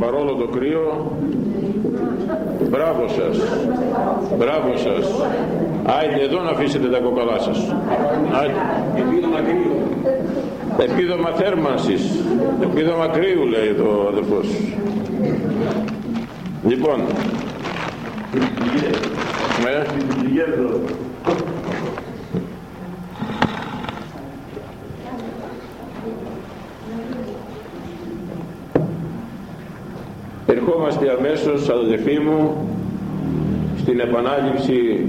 παρόλο το κρύο μπράβο σας μπράβο σας. Άιντε εδώ να αφήσετε τα κοκαλά σας. Επίδομα κρύου. Επίδομα θέρμανσης. Επίδομα κρύου λέει εδώ ο αδελφός. Λοιπόν. Με ερχόμαστε αμέσως αδελφοί μου στην επανάληψη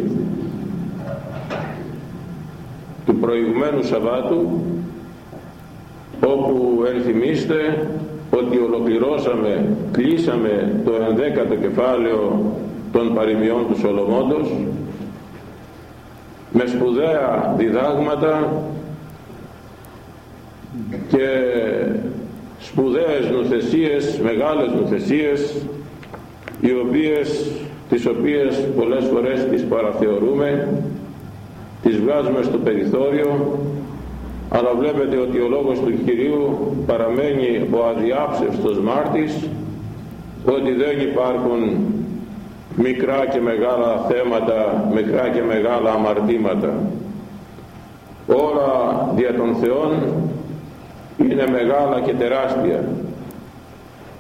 του προηγουμένου Σαββάτου όπου ενθυμίστε ότι ολοκληρώσαμε, κλείσαμε το 11ο κεφάλαιο των παροιμιών του Σολομόντος με σπουδαία διδάγματα και σπουδαίες νουθεσίες, μεγάλες νουθεσίες οι οποίες, τις οποίες πολλές φορές τις παραθεωρούμε τις βγάζουμε στο περιθώριο αλλά βλέπετε ότι ο λόγος του Κυρίου παραμένει ο αδιάψευστος μάρτης ότι δεν υπάρχουν μικρά και μεγάλα θέματα, μικρά και μεγάλα αμαρτήματα. Όλα δια των Θεών είναι μεγάλα και τεράστια.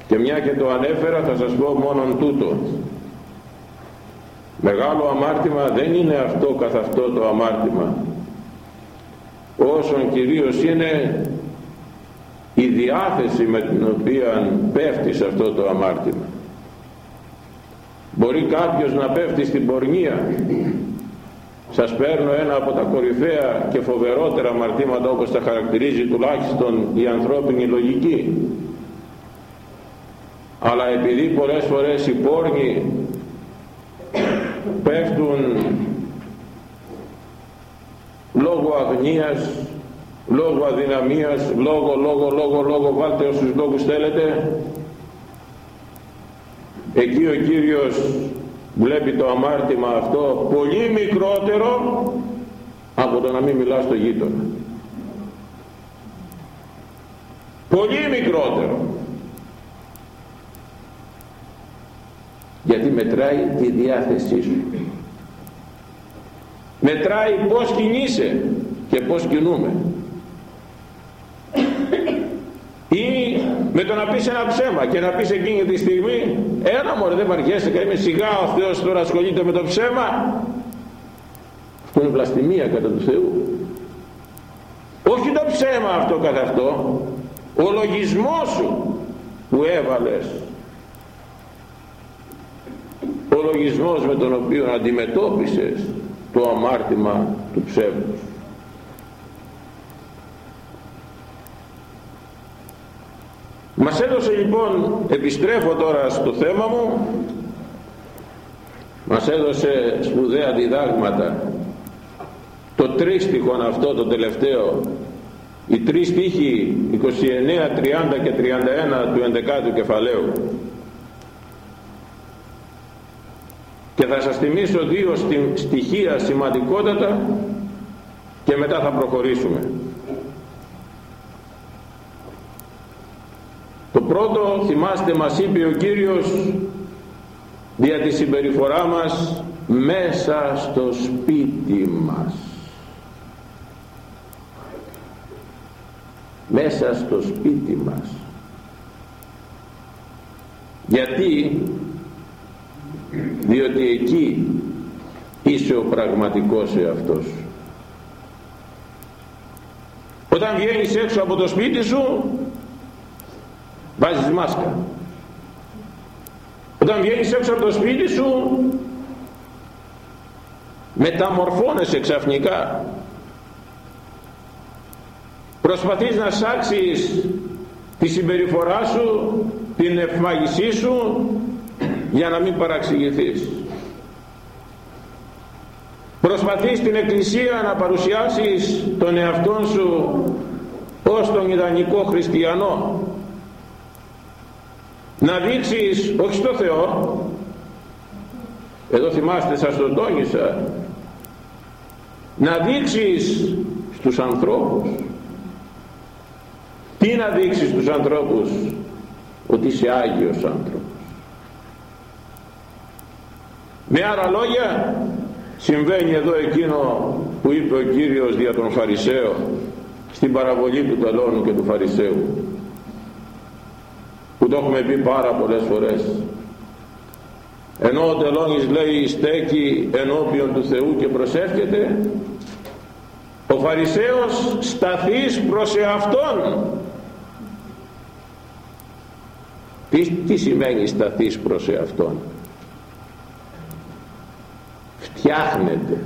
Και μια και το ανέφερα θα σας πω μόνον τούτο. Μεγάλο αμάρτημα δεν είναι αυτό καθ' αυτό το αμάρτημα. Όσον κυρίως είναι η διάθεση με την οποία πέφτει σε αυτό το αμάρτημα. Μπορεί κάποιος να πέφτει στην πορνεία. Σας παίρνω ένα από τα κορυφαία και φοβερότερα αμαρτήματα όπως τα χαρακτηρίζει τουλάχιστον η ανθρώπινη λογική. Αλλά επειδή πολλές φορές οι πόρνοι πέφτουν λόγω αγνίας, λόγω αδυναμίας, λόγω, λόγω, λόγω, λόγω, βάλτε όσους λόγους θέλετε, εκεί ο Κύριος βλέπει το αμάρτημα αυτό πολύ μικρότερο από το να μην μιλάς στο γείτονα. Πολύ μικρότερο. Γιατί μετράει τη διάθεσή σου. Μετράει πώς κινείσαι και πώς κινούμε. Ή με το να πεις ένα ψέμα και να πεις εκείνη τη στιγμή έλα μωρέ δεν βαριέσαι και είμαι σιγά ο Θεός τώρα ασχολείται με το ψέμα αυτό είναι βλαστημία κατά του Θεού όχι το ψέμα αυτό κατά αυτό ο λογισμός σου που έβαλες ο λογισμός με τον οποίο αντιμετώπισες το αμάρτημα του ψεύδους Μας έδωσε λοιπόν, επιστρέφω τώρα στο θέμα μου, μας έδωσε σπουδαία διδάγματα. Το τρίστιχον αυτό το τελευταίο, οι τρεις στίχοι 29, 30 και 31 του 11ου κεφαλαίου. Και θα σας θυμίσω δύο στοιχεία σημαντικότατα και μετά θα προχωρήσουμε. Το πρώτο θυμάστε μας είπε ο Κύριος δια τη συμπεριφορά μας μέσα στο σπίτι μας. Μέσα στο σπίτι μας. Γιατί διότι εκεί είσαι ο πραγματικός εαυτός. Όταν βγαίνεις έξω από το σπίτι σου βάζεις μάσκα. Όταν βγαίνεις έξω από το σπίτι σου μεταμορφώνεσαι ξαφνικά. Προσπαθείς να σάξεις τη συμπεριφορά σου την ευμαγησή σου για να μην παραξηγηθείς. Προσπαθείς την εκκλησία να παρουσιάσεις τον εαυτό σου ως τον ιδανικό χριστιανό. Να δείξεις όχι στο Θεό εδώ θυμάστε σας το τόνισα να δείξεις στους ανθρώπους. Τι να δείξεις στους ανθρώπους; Ότι είσαι Άγιος άνθρωπος με άλλα λόγια συμβαίνει εδώ εκείνο που είπε ο Κύριος δια τον Φαρισαίο στην παραβολή του τελώνου και του Φαρισαίου που το έχουμε πει πάρα πολλές φορές. Ενώ ο τελώνης λέει στέκει ενώπιον του Θεού και προσεύχεται ο Φαρισαίος σταθείς προς εαυτόν. Τι, τι σημαίνει σταθείς προς εαυτόν; Φτιάχνεται.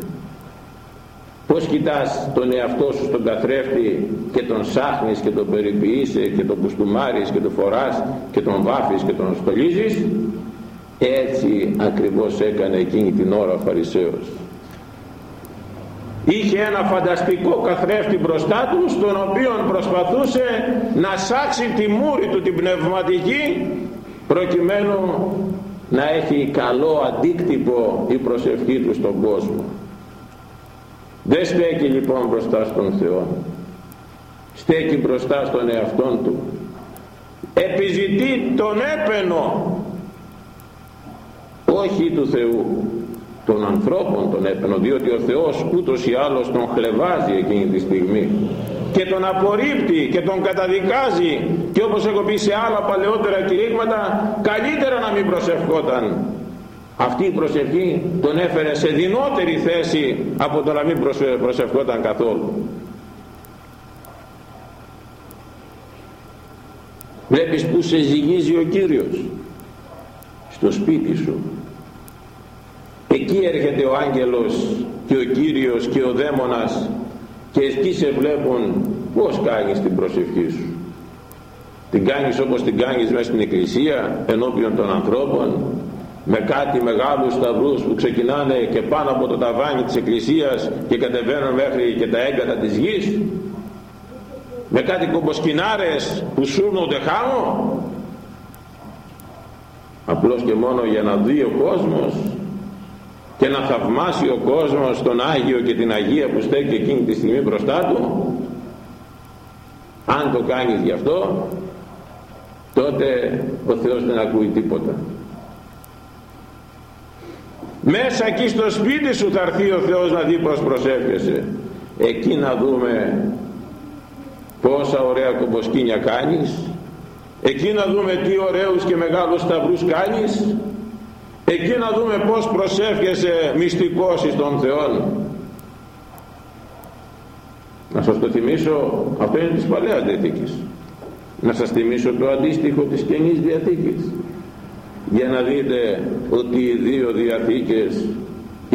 Πως κοιτάς τον εαυτό σου στον καθρέφτη και τον σάχνεις και τον περιποιείσαι και τον κουστούμάρεις και τον φοράς και τον βάφεις και τον στολίζεις; Έτσι ακριβώς έκανε εκείνη την ώρα ο Φαρισαίος. Είχε ένα φανταστικό καθρέφτη μπροστά του στον οποίο προσπαθούσε να σάξει τη μούρη του την πνευματική προκειμένου να έχει καλό αντίκτυπο η προσευχή του στον κόσμο. Δεν στέκει λοιπόν μπροστά στον Θεό. Στέκει μπροστά στον εαυτόν του. Επιζητεί τον έπαινο όχι του Θεού των ανθρώπων τον έπαινο διότι ο Θεός ούτως ή άλλως τον χλεβάζει εκείνη τη στιγμή και τον απορρίπτει και τον καταδικάζει και όπως έχω πει σε άλλα παλαιότερα κηρύγματα καλύτερα να μην προσευχόταν. Αυτή η προσευχή τον έφερε σε δυνότερη θέση από το να μην προσευχόταν καθόλου. Βλέπεις που σε ζυγίζει ο Κύριος στο σπίτι σου. Εκεί έρχεται ο άγγελος και ο Κύριος και ο δαίμονας και εκεί σε βλέπουν πως κάνεις την προσευχή σου την κάνεις όπως την κάνεις μέσα στην εκκλησία ενώπιον των ανθρώπων με κάτι μεγάλους σταυρούς που ξεκινάνε και πάνω από το ταβάνι της εκκλησίας και κατεβαίνουν μέχρι και τα έγκατα της γης με κάτι κομποσκινάρες που σούρνονται χάμω απλώς και μόνο για να δει ο κόσμος και να θαυμάσει ο κόσμος τον Άγιο και την Αγία που στέκει εκείνη τη στιγμή μπροστά του. Αν το κάνεις γι' αυτό τότε ο Θεός δεν ακούει τίποτα. Μέσα εκεί στο σπίτι σου θα έρθει ο Θεός να δει πως προσεύχεσαι. Εκεί να δούμε πόσα ωραία κομποσκίνια κάνεις. Εκεί να δούμε τι ωραίους και μεγάλους σταυρούς κάνεις. Εκεί να δούμε πως προσεύχεσαι μυστικός εις τον Θεό να σας το θυμίσω αυτό είναι της Παλαιάς Διαθήκης να σας θυμίσω το αντίστοιχο της Καινής Διαθήκης. Για να δείτε ότι οι δύο Διαθήκες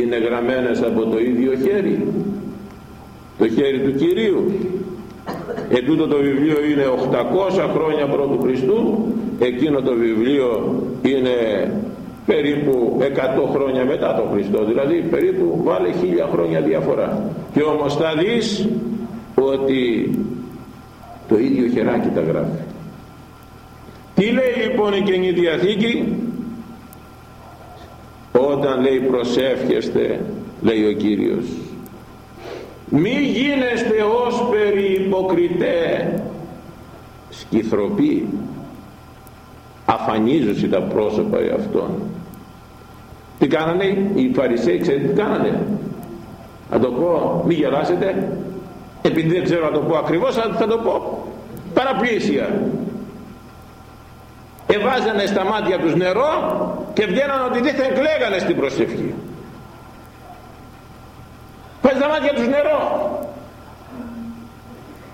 είναι γραμμένες από το ίδιο χέρι. Το χέρι του Κυρίου. Ετούτο το βιβλίο είναι 800 χρόνια πρώτου Χριστού. Εκείνο το βιβλίο είναι περίπου 100 χρόνια μετά τον Χριστό. Δηλαδή περίπου βάλε χίλια χρόνια διαφορά. Και όμως θα δεις ότι το ίδιο χεράκι τα γράφει. Τι λέει λοιπόν η Καινή Διαθήκη; Όταν λέει προσεύχεστε λέει ο Κύριος μη γίνεστε ως περί υποκριτέ σκυθροποί αφανίζωση τα πρόσωπα αυτών τι κάνανε οι Φαρισαίοι ξέρετε τι κάνανε; Να το πω μη γελάσετε επειδή δεν ξέρω να το πω ακριβώς θα το πω. Παραπλήσια. Εβάζανε στα μάτια τους νερό και βγαίναν ότι δίθεν κλαίγανε στην προσευχή. Πες στα μάτια τους νερό.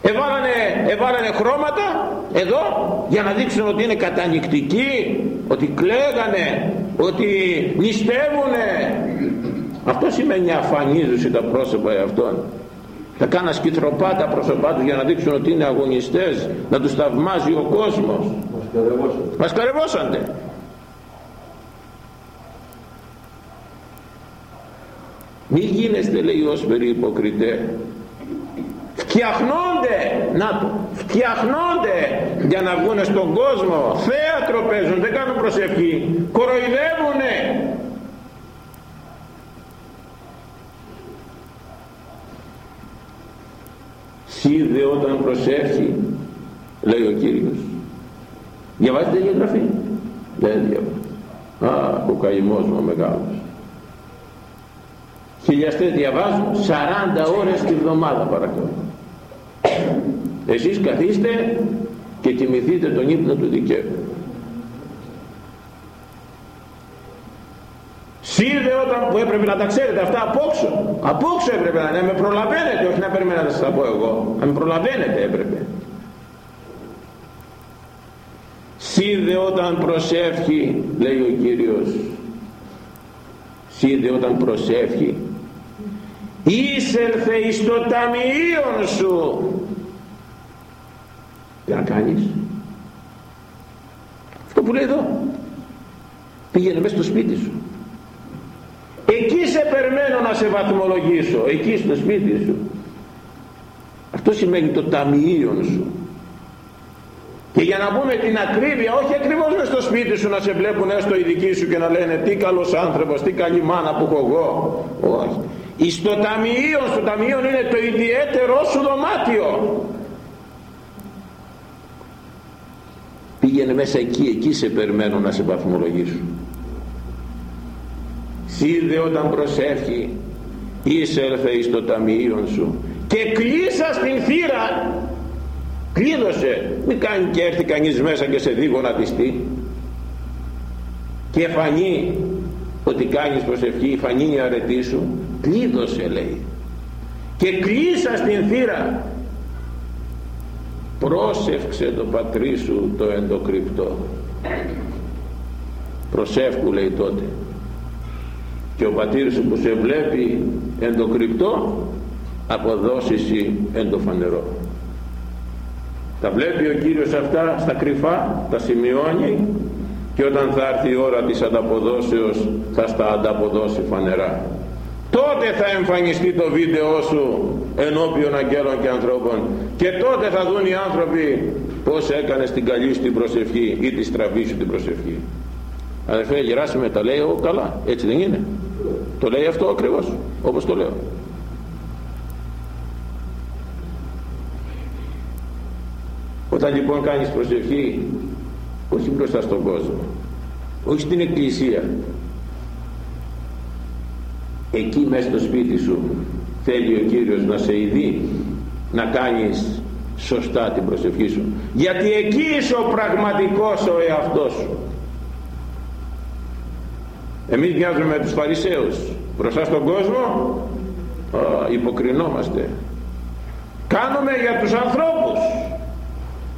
Εβάλανε, εβάλανε χρώματα εδώ για να δείξουν ότι είναι κατανικτικοί ότι κλαίγανε ότι νηστεύουνε. Αυτό σημαίνει αφανίζωση τα πρόσωπα αυτών θα κάνα σκητροπά τα πρόσωπά τους για να δείξουν ότι είναι αγωνιστές να τους θαυμάζει ο κόσμος. Μας καρεβώσαντε μη γίνεστε λέει ως περί υποκριτέ. Φτιαχνώνται να το φτιαχνώνται για να βγουν στον κόσμο. Θέατρο παίζουν δεν κάνουν προσευχή. Κοροϊδεύουνε σίδε όταν προσεύχει λέει ο Κύριος. Διαβάζετε γεωγραφή. Δεν διαβάζω. Α ο καημός μου ο μεγάλος. Χιλιαστές διαβάζουν 40 ώρες τη βδομάδα παρακαλώ. Εσείς καθίστε και κοιμηθείτε τον ύπνο του δικαίου Σύρδε όταν που έπρεπε να τα ξέρετε αυτά απόξω. Απόξω έπρεπε να, να με προλαβαίνετε, όχι να περιμένετε να σας τα πω εγώ. Να με προλαβαίνετε έπρεπε. Σύρδε όταν προσεύχει, λέει ο Κύριος. Σύρδε όταν προσεύχει. Είσελθε εις το ταμείο σου. Τι να κάνεις; Αυτό που λέει εδώ. Πήγαινε μέσα στο σπίτι σου εκεί σε περιμένω να σε βαθμολογήσω. Εκεί στο σπίτι σου. Αυτό σημαίνει το ταμείο σου. Και για να πούμε την ακρίβεια όχι ακριβώς μες στο σπίτι σου να σε βλέπουν έστω οι δικοί σου και να λένε τι καλός άνθρωπος, τι καλή μάνα που έχω εγώ όχι. Στο ταμείο, στο ταμείο είναι το ιδιαίτερό σου δωμάτιο. Πήγαινε μέσα εκεί, εκεί σε περιμένω να σε βαθμολογήσω είδε όταν προσεύχει εισέλθε εις το ταμείο σου και κλείσα στην θύρα. Κλείδωσε. Μην κάνει και έρθει κανείς μέσα και σε δει γονατιστή και φανεί ότι κάνεις προσευχή φανεί η αρετή σου. Κλείδωσε λέει. Και κλείσα στην θύρα. Πρόσευξε το πατρί σου το εντοκρυπτό. Προσεύχου λέει τότε και ο πατήρ σου που σε βλέπει εν το κρυπτό αποδώσει εν το φανερό. Τα βλέπει ο Κύριος αυτά στα κρυφά τα σημειώνει και όταν θα έρθει η ώρα της ανταποδόσεως θα στα ανταποδώσει φανερά. Τότε θα εμφανιστεί το βίντεο σου ενώπιον αγγέλων και ανθρώπων και τότε θα δουν οι άνθρωποι πως έκανες την καλή στην προσευχή ή τη στραβή σου την προσευχή αδερφέ γεράσιμε τα λέει ο καλά έτσι δεν είναι το λέει αυτό ακριβώς όπως το λέω. Όταν λοιπόν κάνεις προσευχή όχι μπροστά στον κόσμο όχι στην εκκλησία εκεί μέσα στο σπίτι σου θέλει ο Κύριος να σε ειδεί να κάνεις σωστά την προσευχή σου. Γιατί εκεί είσαι ο πραγματικός ο εαυτός σου εμείς μοιάζουμε με τους Φαρισαίους μπροστά στον κόσμο α, υποκρινόμαστε κάνουμε για τους ανθρώπους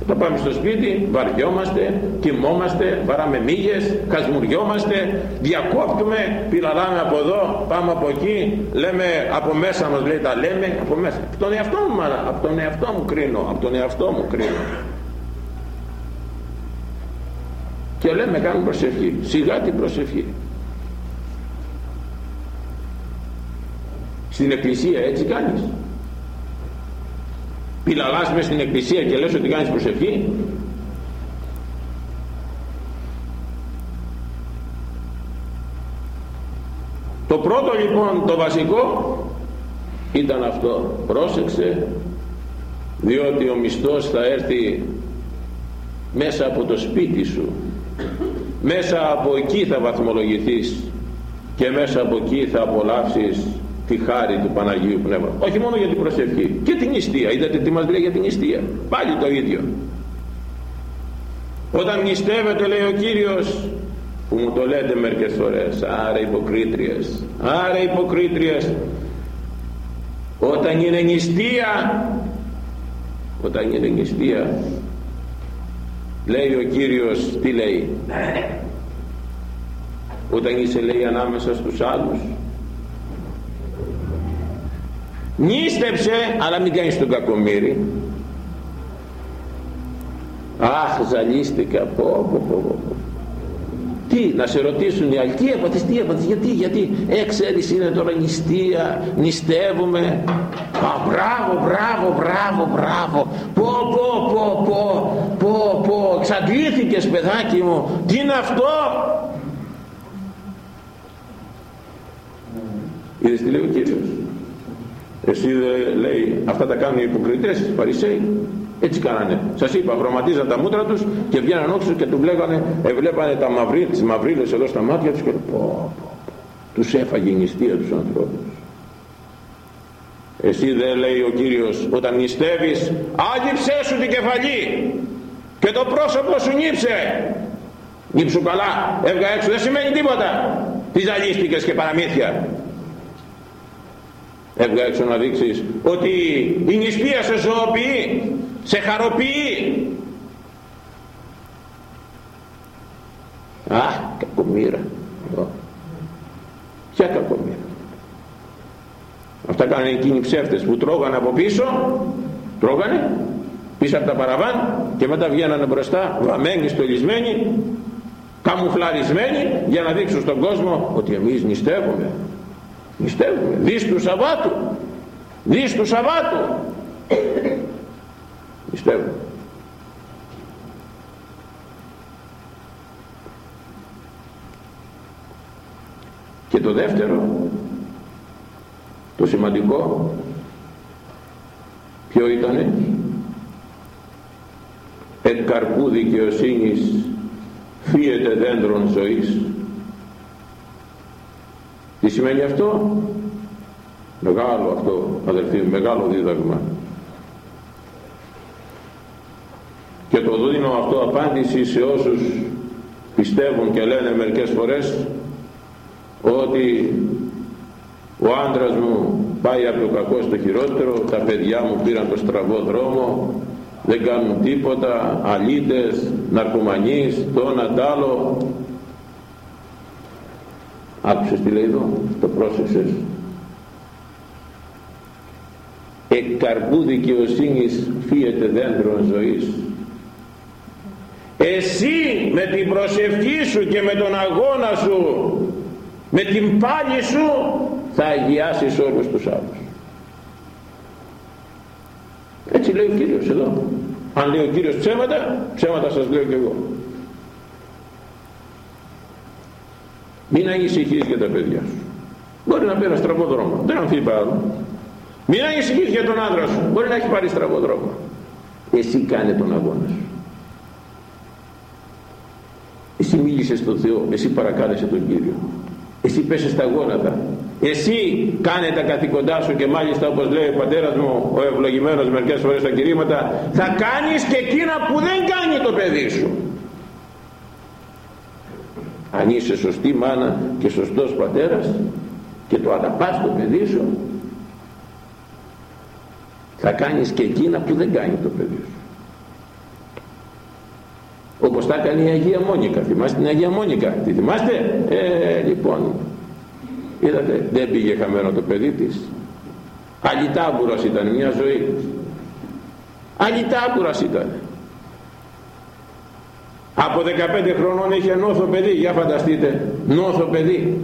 όταν πάμε στο σπίτι βαριόμαστε, κοιμόμαστε, βαράμε μύγες, χασμουριόμαστε, διακόπτουμε, πιλαλάμε από εδώ, πάμε από εκεί, λέμε από μέσα μας λέει τα λέμε, από μέσα. Από τον εαυτό μου, από τον εαυτό μου κρίνω, από τον εαυτό μου κρίνω. Και λέμε κάνουμε προσευχή, σιγά την προσευχή. Στην εκκλησία έτσι κάνεις. Πιλαλάς μες στην εκκλησία και λες ότι κάνεις προσευχή. Το πρώτο λοιπόν το βασικό ήταν αυτό. Πρόσεξε διότι ο μισθός θα έρθει μέσα από το σπίτι σου. Μέσα από εκεί θα βαθμολογηθείς και μέσα από εκεί θα απολαύσεις τη χάρη του Παναγίου Πνεύμα. Όχι μόνο για την προσευχή και την νηστεία. Είδατε τι μας λέει για την νηστεία; Πάλι το ίδιο. Όταν νηστεύετε λέει ο Κύριος που μου το λέτε μερικές φορές άρα υποκρίτριες άρα υποκρίτριες όταν είναι νηστεία όταν είναι νηστεία λέει ο Κύριος τι λέει; Όταν είσαι λέει ανάμεσα στους άλλους νίστεψε αλλά μην κάνεις τον κακομύρι αχ ζαλίστηκα. Πω πω πω πω τι να σε ρωτήσουν οι άλλοι. Τι έπαθες τι έπαθες γιατί γιατί. Ε ξέρεις είναι τώρα νηστεία νηστεύουμε. Α μπράβο μπράβο μπράβο μπράβο. Πω πω πω πω πω πω. Εξαντλήθηκες παιδάκι μου. Τι είναι αυτό; Είδες τι λέει ο Κύριος; Εσύ λέει αυτά τα κάνουν οι υποκριτές οι Φαρισαίοι. Έτσι κάνανε. Σας είπα χρωματίζαν τα μούτρα τους και βγαίναν όξω και τους λέγανε εβλέπανε τα μαυρί, τις μαυρίλες εδώ στα μάτια τους και πω, πω, πω. τους έφαγε η νηστεία τους ανθρώπους. Εσύ δεν λέει ο Κύριος όταν νηστεύεις άγυψέ σου την κεφαλή και το πρόσωπο σου νύψε. Νύψου καλά έβγα έξω δεν σημαίνει τίποτα. Τι ζαλίστηκες και παραμύθια έβγα έξω να δείξεις ότι η νηστεία σε ζωοποιεί σε χαροποιεί. Α κακομήρα. Ποια κακομήρα. Αυτά κάνανε εκείνοι οι ψεύτες που τρώγανε από πίσω τρώγανε πίσω από τα παραβάν και μετά βγαίνανε μπροστά βαμμένοι, στολισμένοι καμουφλαρισμένοι για να δείξουν στον κόσμο ότι εμείς νηστεύουμε νηστεύουμε δις του Σαββάτου. Δις του Σαββάτου. Νηστεύουμε και το δεύτερο το σημαντικό ποιο ήτανε; Εκ καρπού δικαιοσύνης φύεται δέντρον ζωής τι σημαίνει αυτό; Μεγάλο αυτό αδελφοί μεγάλο δίδαγμα. Και το δίνω αυτό απάντηση σε όσους πιστεύουν και λένε μερικές φορές ότι ο άντρας μου πάει από το κακό στο χειρότερο τα παιδιά μου πήραν το στραβό δρόμο δεν κάνουν τίποτα αλήτες, ναρκωμανείς, το ένα τ' άλλο άκουσες τι λέει εδώ, το πρόσεξες. Εκ καρπού δικαιοσύνης φύεται δέντρο ζωής. Εσύ με την προσευχή σου και με τον αγώνα σου με την πάλη σου θα αγιάσεις όλους τους άλλους έτσι λέει ο Κύριος εδώ. Αν λέει ο Κύριος ψέματα ψέματα σας λέω και εγώ μην ανησυχείς για τα παιδιά σου. Μπορεί να πέρασε στραβό δρόμο δεν αμφίβα άλλο. Μην ανησυχείς για τον άντρα σου. Μπορεί να έχει πάρει στραβό δρόμο εσύ κάνε τον αγώνα σου. Εσύ μίλησες στον Θεό. Εσύ παρακάλεσε τον Κύριο. Εσύ πέσες στα γόνατα. Εσύ κάνε τα καθηκοντά σου και μάλιστα όπως λέει ο πατέρας μου ο ευλογημένος μερικές φορές στα κηρύματα θα κάνεις και εκείνα που δεν κάνει το παιδί σου αν είσαι σωστή μάνα και σωστός πατέρας και το αγαπάς το παιδί σου θα κάνεις και εκείνα που δεν κάνει το παιδί σου. Όπως τα έκανε η Αγία Μόνικα. Θυμάστε την Αγία Μόνικα; Τη θυμάστε; Ε, λοιπόν είδατε δεν πήγε χαμένο το παιδί της. Αλιτάμπουρας ήταν μια ζωή. Αλιτάμπουρας ήταν από 15 χρονών είχε νόθο παιδί. Για φανταστείτε νόθο παιδί.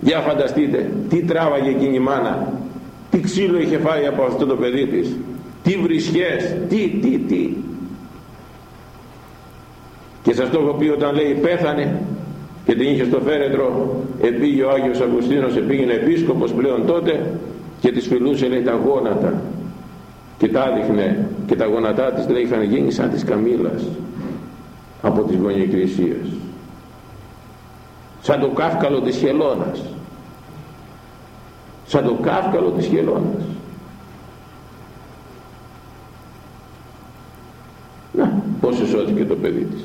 Για φανταστείτε τι τράβαγε εκείνη η μάνα. Τι ξύλο είχε φάει από αυτό το παιδί της. Τι βρισχές τι τι τι. Και σας το έχω πει όταν λέει πέθανε και την είχε στο φέρετρο. Επήγε ο Άγιος Αυγουστίνος επήγαινε επίσκοπος πλέον τότε και της φιλούσε λέει τα γόνατα. Και τα άδειχνε και τα γόνατά της λέει είχαν γίνει σαν της Καμήλας από τις γονιεκκλησίες σαν το κάφκαλο της χελώνας. Σαν το κάφκαλο της χελώνας. Να πως σώθηκε το παιδί της.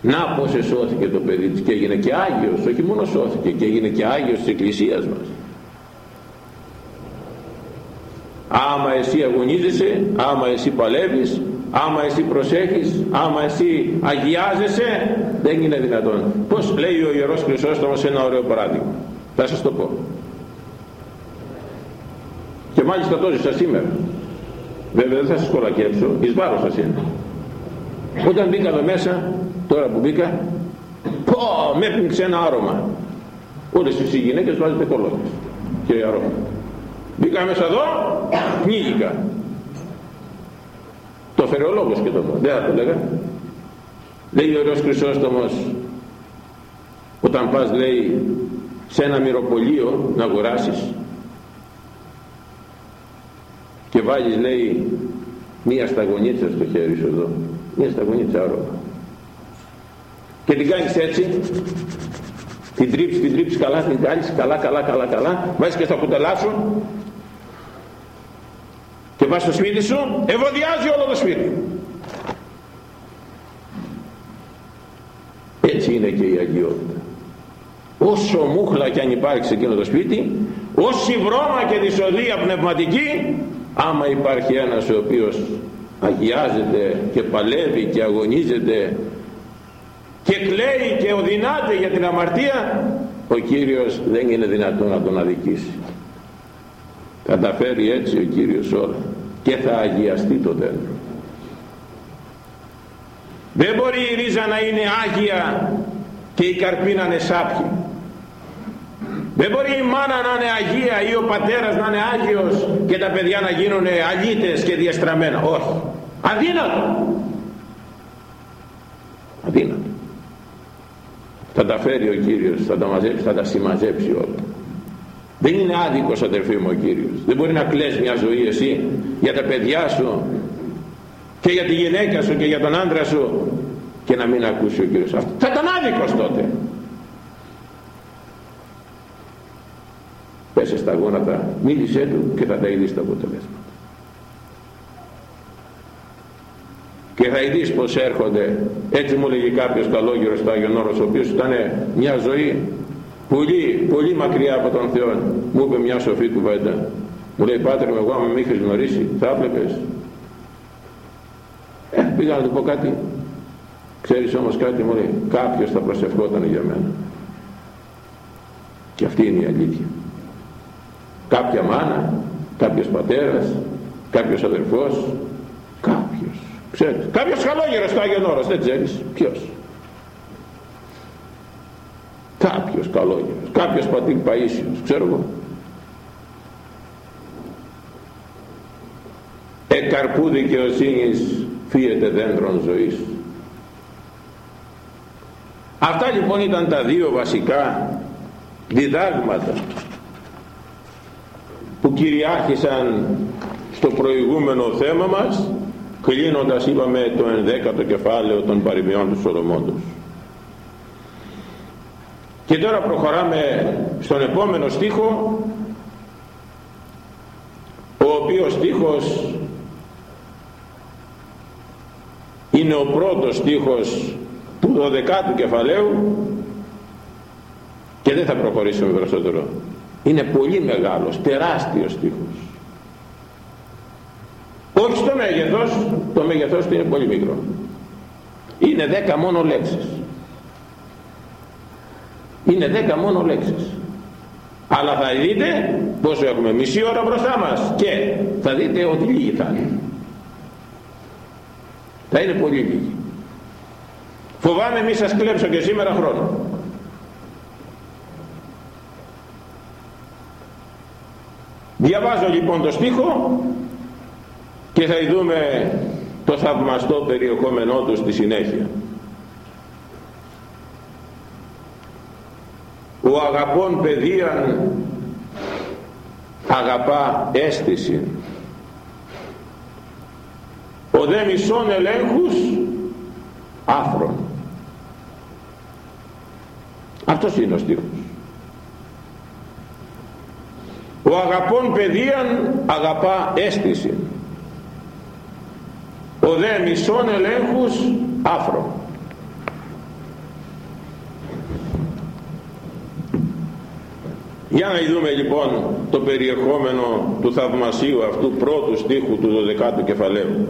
Να πως σώθηκε το παιδί της. Και έγινε και Άγιος όχι μόνο σώθηκε και έγινε και Άγιος της Εκκλησίας μας. Άμα εσύ αγωνίζεσαι άμα εσύ παλεύεις άμα εσύ προσέχεις άμα εσύ αγιάζεσαι δεν είναι δυνατόν. Πως λέει ο Ιερός Χρυσόστομος ένα ωραίο παράδειγμα. Θα σας το πω. Και μάλιστα το ζήσα σήμερα. Βέβαια δεν θα σας κολακέψω εις βάρος σας είναι. Όταν μπήκαμε μέσα τώρα που μπήκα πω με έπνιξε ένα άρωμα. Όλες οι γυναίκες βάζετε κολόνες και αρώμα. Μπήκα μέσα εδώ πνίγηκα το φερεολόγος και το δεν θα το λέγα. Λέει ο Ιερός Χρυσόστομος όταν πας λέει σε ένα μυροπολείο να αγοράσεις και βάλεις λέει μία σταγονίτσα στο χέρι σου εδώ μία σταγονίτσα άρωμα και την κάνεις έτσι την τρίψεις, την τρίψεις καλά, την κάνεις καλά, καλά, καλά, καλά βάζεις και στα κουτελά σου και πας στο σπίτι σου ευωδιάζει όλο το σπίτι. Έτσι είναι και η αγιότητα. Όσο μούχλα και αν υπάρξει εκείνο το σπίτι όση βρώμα και δυσοδεία πνευματική άμα υπάρχει ένας ο οποίος αγιάζεται και παλεύει και αγωνίζεται και κλαίει και οδυνάται για την αμαρτία ο Κύριος δεν είναι δυνατόν να τον αδικήσει. Θα τα φέρει έτσι ο Κύριος όλα και θα αγιαστεί το δέντρο δεν μπορεί η ρίζα να είναι άγια και η καρπή να είναι σάπια δεν μπορεί η μάνα να είναι αγία ή ο πατέρας να είναι άγιος και τα παιδιά να γίνουν αλήτες και διαστραμμένα. Όχι. Αδύνατο. Αδύνατο. Θα τα φέρει ο Κύριος, θα τα μαζέψει, θα τα συμμαζέψει όλα. Δεν είναι άδικος αδερφοί μου ο Κύριος. Δεν μπορεί να κλαις μια ζωή εσύ για τα παιδιά σου και για τη γυναίκα σου και για τον άντρα σου και να μην ακούσει ο Κύριος αυτό. Θα ήταν άδικος τότε. πέσε στα γόνατα μίλησέ του και θα τα ειδείς τα αποτελέσματα και θα ειδείς πως έρχονται έτσι μου λέγει κάποιος καλόγυρος στο Άγιον Όρος ο οποίος ήταν μια ζωή πολύ, πολύ μακριά από τον Θεό. Μου είπε μια σοφή κουβέντα. Μου λέει πάτερ μου εγώ άμα με είχες γνωρίσει θα έβλεπες ε πήγα να του πω κάτι. Ξέρεις όμως κάτι μου λέει κάποιος θα προσευχόταν για μένα και αυτή είναι η αλήθεια. Κάποια μάνα κάποιος πατέρας κάποιος αδερφός. Κάποιος. Ξέρεις κάποιος χαλόγερος στο Άγιον Όρος δεν ξέρεις. Ποιος κάποιος καλόγερος κάποιος πατήρ Παΐσιος ξέρω εγώ. Εκαρπού δικαιοσύνης φύεται δέντρων ζωής. Αυτά λοιπόν ήταν τα δύο βασικά διδάγματα που κυριάρχησαν στο προηγούμενο θέμα μας κλείνοντας είπαμε το ενδέκατο κεφάλαιο των παροιμιών του Σολομόντος και τώρα προχωράμε στον επόμενο στίχο ο οποίος στίχος είναι ο πρώτος στίχος του 12ου κεφαλαίου και δεν θα προχωρήσουμε περισσότερο είναι πολύ μεγάλος, τεράστιος στίχος. Όχι στο μέγεθος, το μέγεθος του είναι πολύ μικρό. Είναι δέκα μόνο λέξεις. Είναι δέκα μόνο λέξεις. Αλλά θα δείτε πόσο έχουμε μισή ώρα μπροστά μας και θα δείτε ότι λίγοι θα είναι. Θα είναι πολύ λίγοι. Φοβάμαι μη σας κλέψω και σήμερα χρόνο. Διαβάζω λοιπόν το στίχο και θα δούμε το θαυμαστό περιεχόμενό του στη συνέχεια. Ο αγαπών παιδείαν αγαπά αίσθηση. Ο δε μισών ελέγχους άφρον. Αυτός είναι ο στίχος. ο αγαπών παιδείαν αγαπά αίσθηση ο δε μισών ελέγχους άφρο για να δούμε λοιπόν το περιεχόμενο του θαυμασίου αυτού πρώτου στίχου του 12ου κεφαλαίου.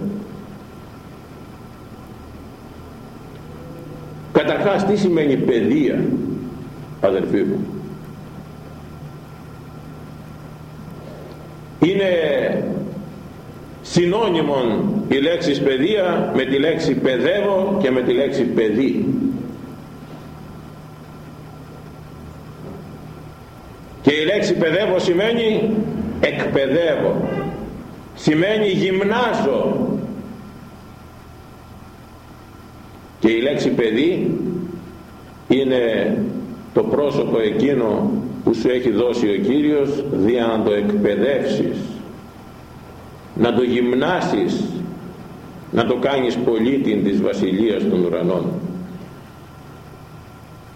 Καταρχάς τι σημαίνει παιδεία αδερφοί μου; Είναι συνώνυμον η λέξη παιδεία με τη λέξη παιδεύω και με τη λέξη παιδί και η λέξη παιδεύω σημαίνει εκπαιδεύω. Σημαίνει γυμνάζω. Και η λέξη παιδί είναι το πρόσωπο εκείνο που σου έχει δώσει ο Κύριος δια να το εκπαιδεύσεις να το γυμνάσεις να το κάνεις πολίτην της βασιλείας των ουρανών.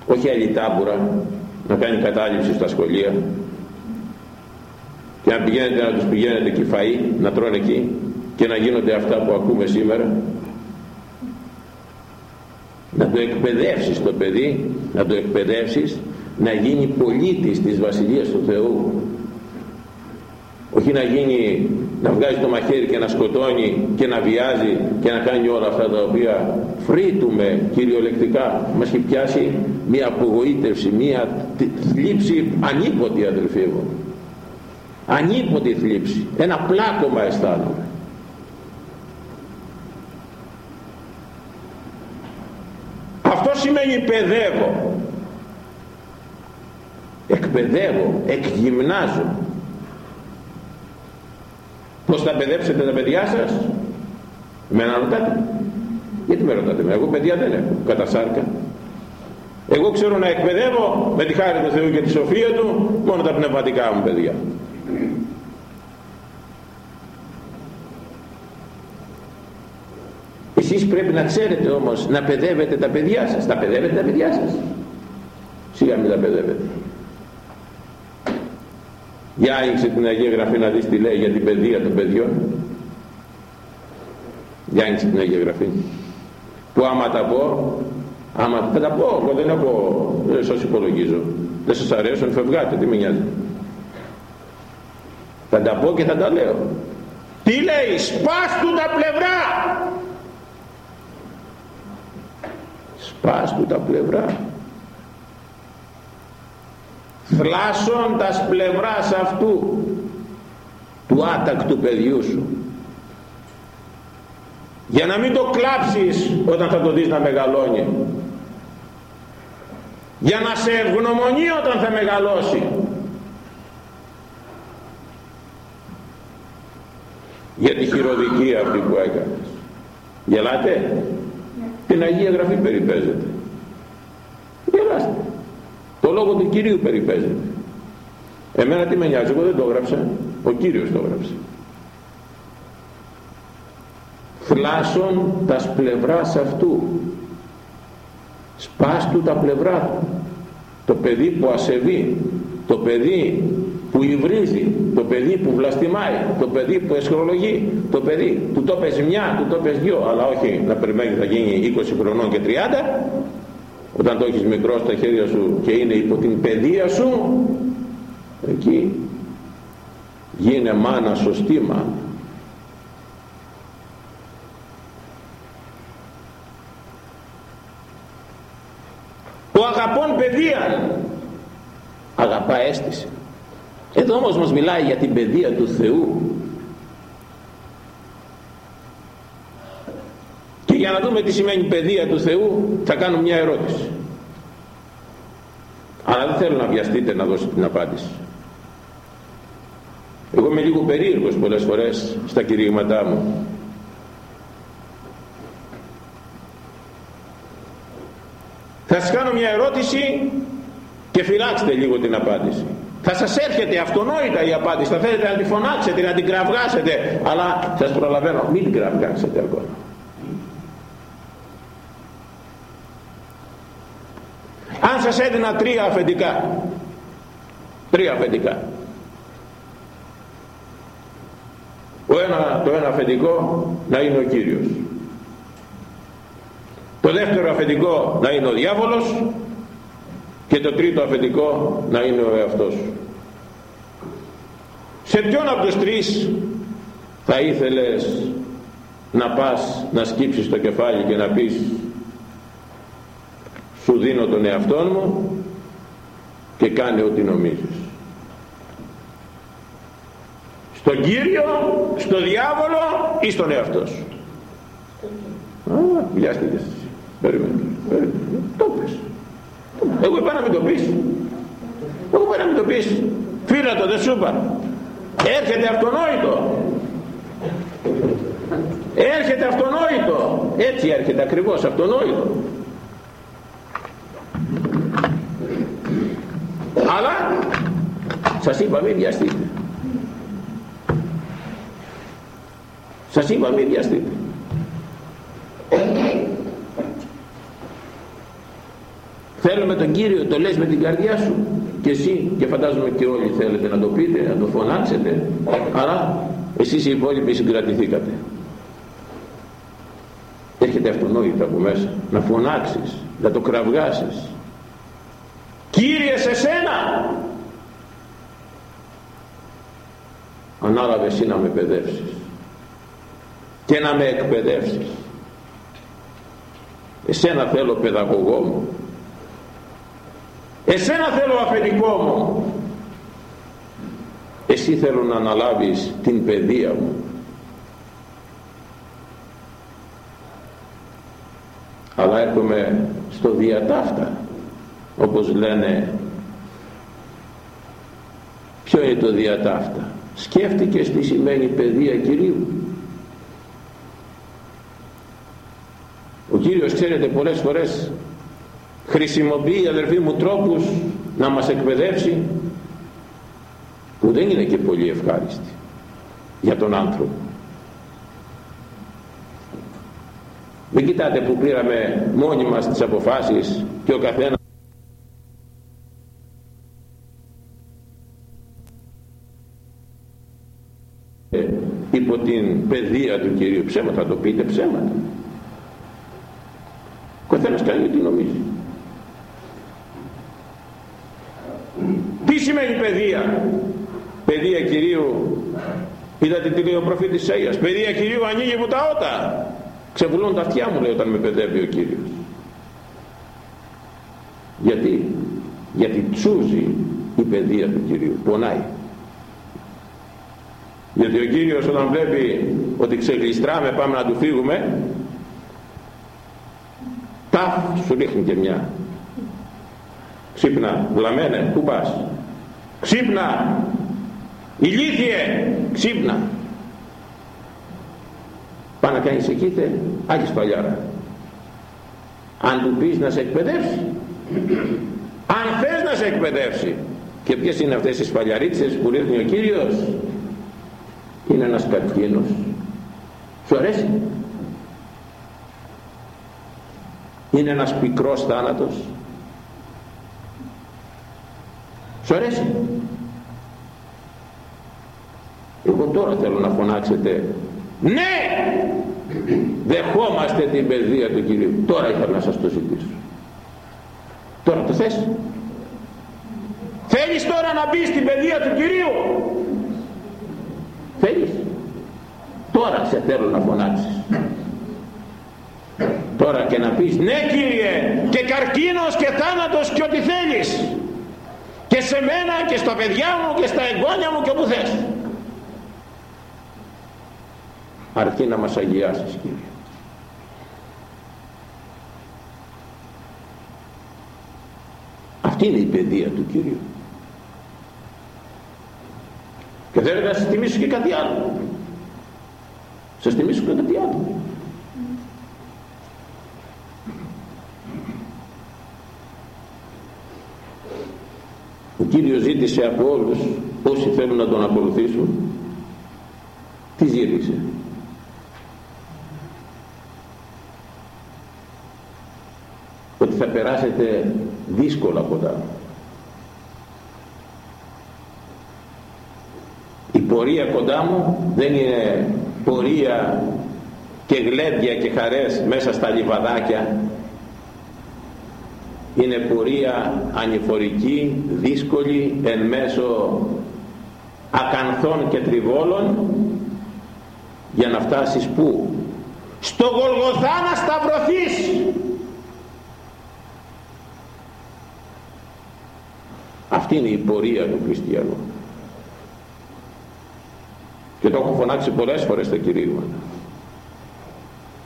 Όχι αλυτάμπουρα να κάνει κατάληψη στα σχολεία. Και να πηγαίνετε να τους πηγαίνετε εκεί φαΐ να τρώνε εκεί και να γίνονται αυτά που ακούμε σήμερα. Να το εκπαιδεύσεις το παιδί να το εκπαιδεύσεις να γίνει πολίτης της Βασιλείας του Θεού όχι να γίνει να βγάζει το μαχαίρι και να σκοτώνει και να βιάζει και να κάνει όλα αυτά τα οποία φρύτουμε κυριολεκτικά. Μας έχει πιάσει μια απογοήτευση μια θλίψη ανίποτη αδελφοί μου. Ανίποτη θλίψη. Ένα πλάκωμα αισθάνομαι. Αυτό σημαίνει παιδεύω. Εκπαιδεύω εκγυμνάζω πως θα παιδέψετε τα παιδιά σας; Με να ρωτάτε. Γιατί με ρωτάτε με; Εγώ παιδιά δεν έχω. Κατά σάρκα. Εγώ ξέρω να εκπαιδεύω με τη χάρη του Θεού και τη σοφία του μόνο τα πνευματικά μου παιδιά. Εσείς πρέπει να ξέρετε όμως να παιδεύετε τα παιδιά σας. Τα παιδεύετε τα παιδιά σας. Σιγά μην τα παιδεύετε για άνοιξε την Αγία Γραφή να δεις τι λέει για την παιδεία των παιδιών. Για άνοιξε την Αγία Γραφή. Που άμα τα πω, άμα θα τα πω, εγώ δεν έχω, δεν σας υπολογίζω. Δεν σας αρέσουν, φευγάτε, τι με νοιάζει. Θα τα πω και θα τα λέω. Τι λέει, σπάστου τα πλευρά. Σπάστου τα πλευρά φλάσσοντας πλευράς αυτού του άτακτου παιδιού σου. Για να μην το κλάψεις όταν θα το δεις να μεγαλώνει. Για να σε ευγνωμονεί όταν θα μεγαλώσει. Για τη χειροδικία αυτή που έκανες. Γελάτε; Την Αγία Γραφή περιπέζεται. Γελάστε το λόγο του Κυρίου περιπέζεται εμένα τι με νοιάζει εγώ δεν το έγραψα. Ο Κύριος το έγραψε. Φλάσσον τας πλευράς αυτού. Σπάστου τα πλευρά του. Το παιδί που ασεβεί το παιδί που υβρίζει το παιδί που βλαστημάει το παιδί που εσχρολογεί το παιδί του το πες μια, του το πες δυο αλλά όχι να περιμένει θα γίνει 20 χρονών και 30 όταν το έχεις μικρό στα χέρια σου και είναι υπό την παιδεία σου εκεί γίνε μάνα σωστή μάνα. Ο αγαπών παιδεία. Αγαπά αίσθηση. Εδώ όμως μας μιλάει για την παιδεία του Θεού για να δούμε τι σημαίνει παιδεία του Θεού θα κάνω μια ερώτηση. Αλλά δεν θέλω να βιαστείτε να δώσετε την απάντηση. Εγώ είμαι λίγο περίεργος πολλές φορές στα κηρύγματά μου. Θα σας κάνω μια ερώτηση και φυλάξτε λίγο την απάντηση. Θα σας έρχεται αυτονόητα η απάντηση. Θα θέλετε να τη φωνάξετε να την κραυγάσετε αλλά σας προλαβαίνω. Μην την κραυγάσετε ακόμα αν σας έδινα τρία αφεντικά. Τρία αφεντικά. Ο ένα, το ένα αφεντικό να είναι ο Κύριος. Το δεύτερο αφεντικό να είναι ο διάβολος και το τρίτο αφεντικό να είναι ο εαυτός. Σε ποιον από τους τρεις θα ήθελες να πας να σκύψεις το κεφάλι και να πεις σου δίνω τον εαυτό μου και κάνε ό,τι νομίζεις. Στον Κύριο στον διάβολο ή στον εαυτό σου. Α, βιάστηκες εσύ. Περίμενε, περίμενε. Το πες. Εγώ είπα να μην το πεις. Εγώ είπα να μην το πεις. Φίλα το δεν σου είπα. Έρχεται αυτονόητο. Έρχεται αυτονόητο. Έτσι έρχεται ακριβώς αυτονόητο αλλά σας είπα μην βιαστείτε. Σας είπα μη βιαστείτε. Θέλουμε τον Κύριο, το λες με την καρδιά σου. Και εσύ και φαντάζομαι και όλοι θέλετε να το πείτε, να το φωνάξετε. Αλλά εσείς οι υπόλοιποι συγκρατηθήκατε. Έρχεται αυτονόητα από μέσα. Να φωνάξεις, να το κραυγάσεις. Κύριε σε σένα. Ανάλαβες εσύ να με παιδεύσεις και να με εκπαιδεύσεις. Εσένα θέλω παιδαγωγό μου. Εσένα θέλω αφεντικό μου. Εσύ θέλω να αναλάβεις την παιδεία μου. Αλλά έρχομαι στο διατάφτα όπως λένε ποιο είναι το διατάφτα. Σκέφτηκες τι σημαίνει παιδεία Κυρίου; Ο Κύριος ξέρετε πολλές φορές χρησιμοποιεί αδερφοί μου τρόπους να μας εκπαιδεύσει που δεν είναι και πολύ ευχάριστη για τον άνθρωπο. Μην κοιτάτε που πήραμε μόνοι μας τις αποφάσεις και ο καθένας υπό την παιδεία του Κυρίου ψέματα το πείτε ψέματα. Ο καθένας κάνει τι νομίζει. Τι σημαίνει παιδεία; Παιδεία Κυρίου είδατε τι λέει ο προφήτης Σέγιας παιδεία Κυρίου ανοίγει μου τα ότα. Ξεβουλώνουν τα αυτιά μου λέει όταν με παιδεύει ο Κύριος. Γιατί; Γιατί τσούζει η παιδεία του Κυρίου. Πονάει γιατί ο Κύριος όταν βλέπει ότι ξεγλιστράμε πάμε να του φύγουμε ταφ σου ρίχνει και μια. Ξύπνα βλαμένε που πας; Ξύπνα! Ηλίθιε! Ξύπνα! Πάνε να κάνεις εκεί θε άγεις παλιάρα. Αν του πεις να σε εκπαιδεύσει. Αν θες να σε εκπαιδεύσει. Και ποιες είναι αυτές οι σπαλιαρίτσες που ρίχνει ο Κύριος; Είναι ένας καρκίνος σου αρέσει; Είναι ένας πικρός θάνατος. Σου αρέσει; Εγώ τώρα θέλω να φωνάξετε. Ναι! Δεχόμαστε την παιδεία του Κυρίου. Τώρα ήθελα να σας το ζητήσω. Τώρα το θες; Θέλεις τώρα να μπεις στην παιδεία του Κυρίου; Θέλεις. Τώρα σε θέλω να φωνάξεις. Τώρα και να πεις ναι Κύριε και καρκίνος και θάνατος και ό,τι θέλεις. Και σε μένα και στα παιδιά μου και στα εγγόνια μου και όπου θες αρκεί να μας αγιάσεις Κύριε. Αυτή είναι η παιδεία του Κύριου και θέλω να σας θυμίσω και κάτι άλλο. Σας θυμίσω και κάτι άλλο. Ο Κύριος ζήτησε από όλους όσοι θέλουν να τον ακολουθήσουν τι ζήτησε. Ότι θα περάσετε δύσκολα κοντά πορεία κοντά μου δεν είναι πορεία και γλέντια και χαρές μέσα στα λιβαδάκια. Είναι πορεία ανηφορική, δύσκολη, εν μέσω ακανθών και τριβόλων για να φτάσεις πού; Στο Γολγοθά να σταυρωθείς! Αυτή είναι η πορεία του χριστιανού και το έχω φωνάξει πολλές φορές στο Κυρίου.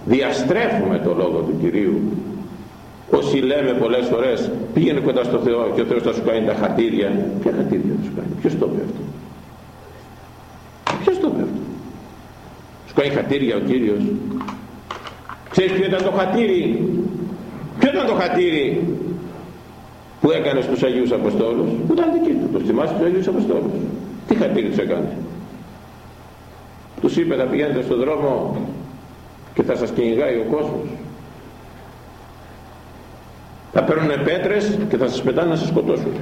Διαστρέφουμε το λόγο του Κυρίου. Όσοι λέμε πολλές φορές πήγαινε κοντά στο Θεό και ο Θεός θα σου κάνει τα χατήρια ποια χατήρια θα σου κάνει, ποιος το είπε αυτό ποιος το είπε αυτό σου κάνει χατήρια ο Κύριος. Ξέρεις ποιο ήταν το χατήρι ποιο ήταν το χατήρι που έκανες στους Αγίους Αποστόλους; Που ήταν δική του το θυμάσαι τους Αγίους Αποστόλους; Τι χατήρι τους έκανες; Τους είπε θα πηγαίνετε στον δρόμο και θα σας κυνηγάει ο κόσμος. Θα παίρνουν πέτρες και θα σας πετάνε να σας σκοτώσουν.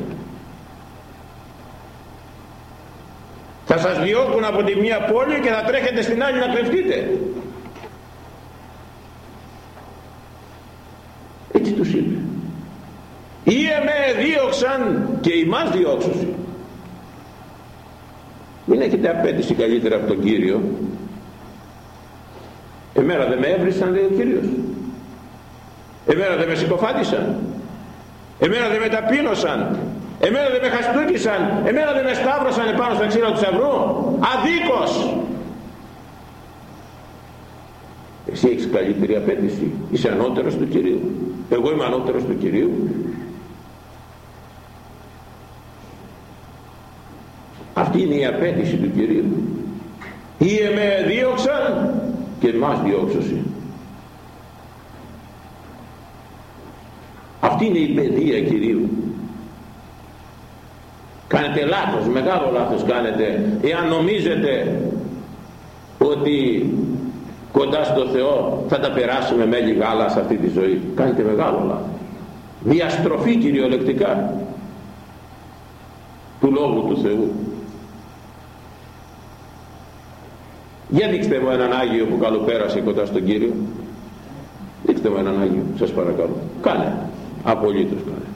Θα σας διώκουν από τη μία πόλη και θα τρέχετε στην άλλη να κρυφτείτε έτσι τους είπε. Ή με δίωξαν και ημάς διώξουσι μην έχετε απέτηση καλύτερα από τον Κύριο. Εμένα δεν με έβρισαν λέει ο Κύριος. Εμένα δεν με συκοφάντησαν. Εμένα δεν με ταπείνωσαν. Εμένα δεν με χαστούκισαν. Εμένα δεν με σταύρωσαν επάνω στα ξύλα του Σταυρού αδίκως. Εσύ έχεις καλύτερη απέτηση. Είσαι ανώτερος του Κυρίου. Εγώ είμαι ανώτερος του Κυρίου είναι η απέτηση του Κυρίου. Ή με δίωξαν και μας διώξωσαν αυτή είναι η παιδεία Κυρίου. Κάνετε λάθος μεγάλο λάθος κάνετε εάν νομίζετε ότι κοντά στο Θεό θα τα περάσουμε με γάλα σε αυτή τη ζωή. Κάνετε μεγάλο λάθος. Διαστροφή κυριολεκτικά του Λόγου του Θεού για δείξτε μου έναν Άγιο που καλοπέρασε κοντά στον Κύριο. Δείξτε μου έναν Άγιο σας παρακαλώ. Κάνε. Απολύτως κάνε.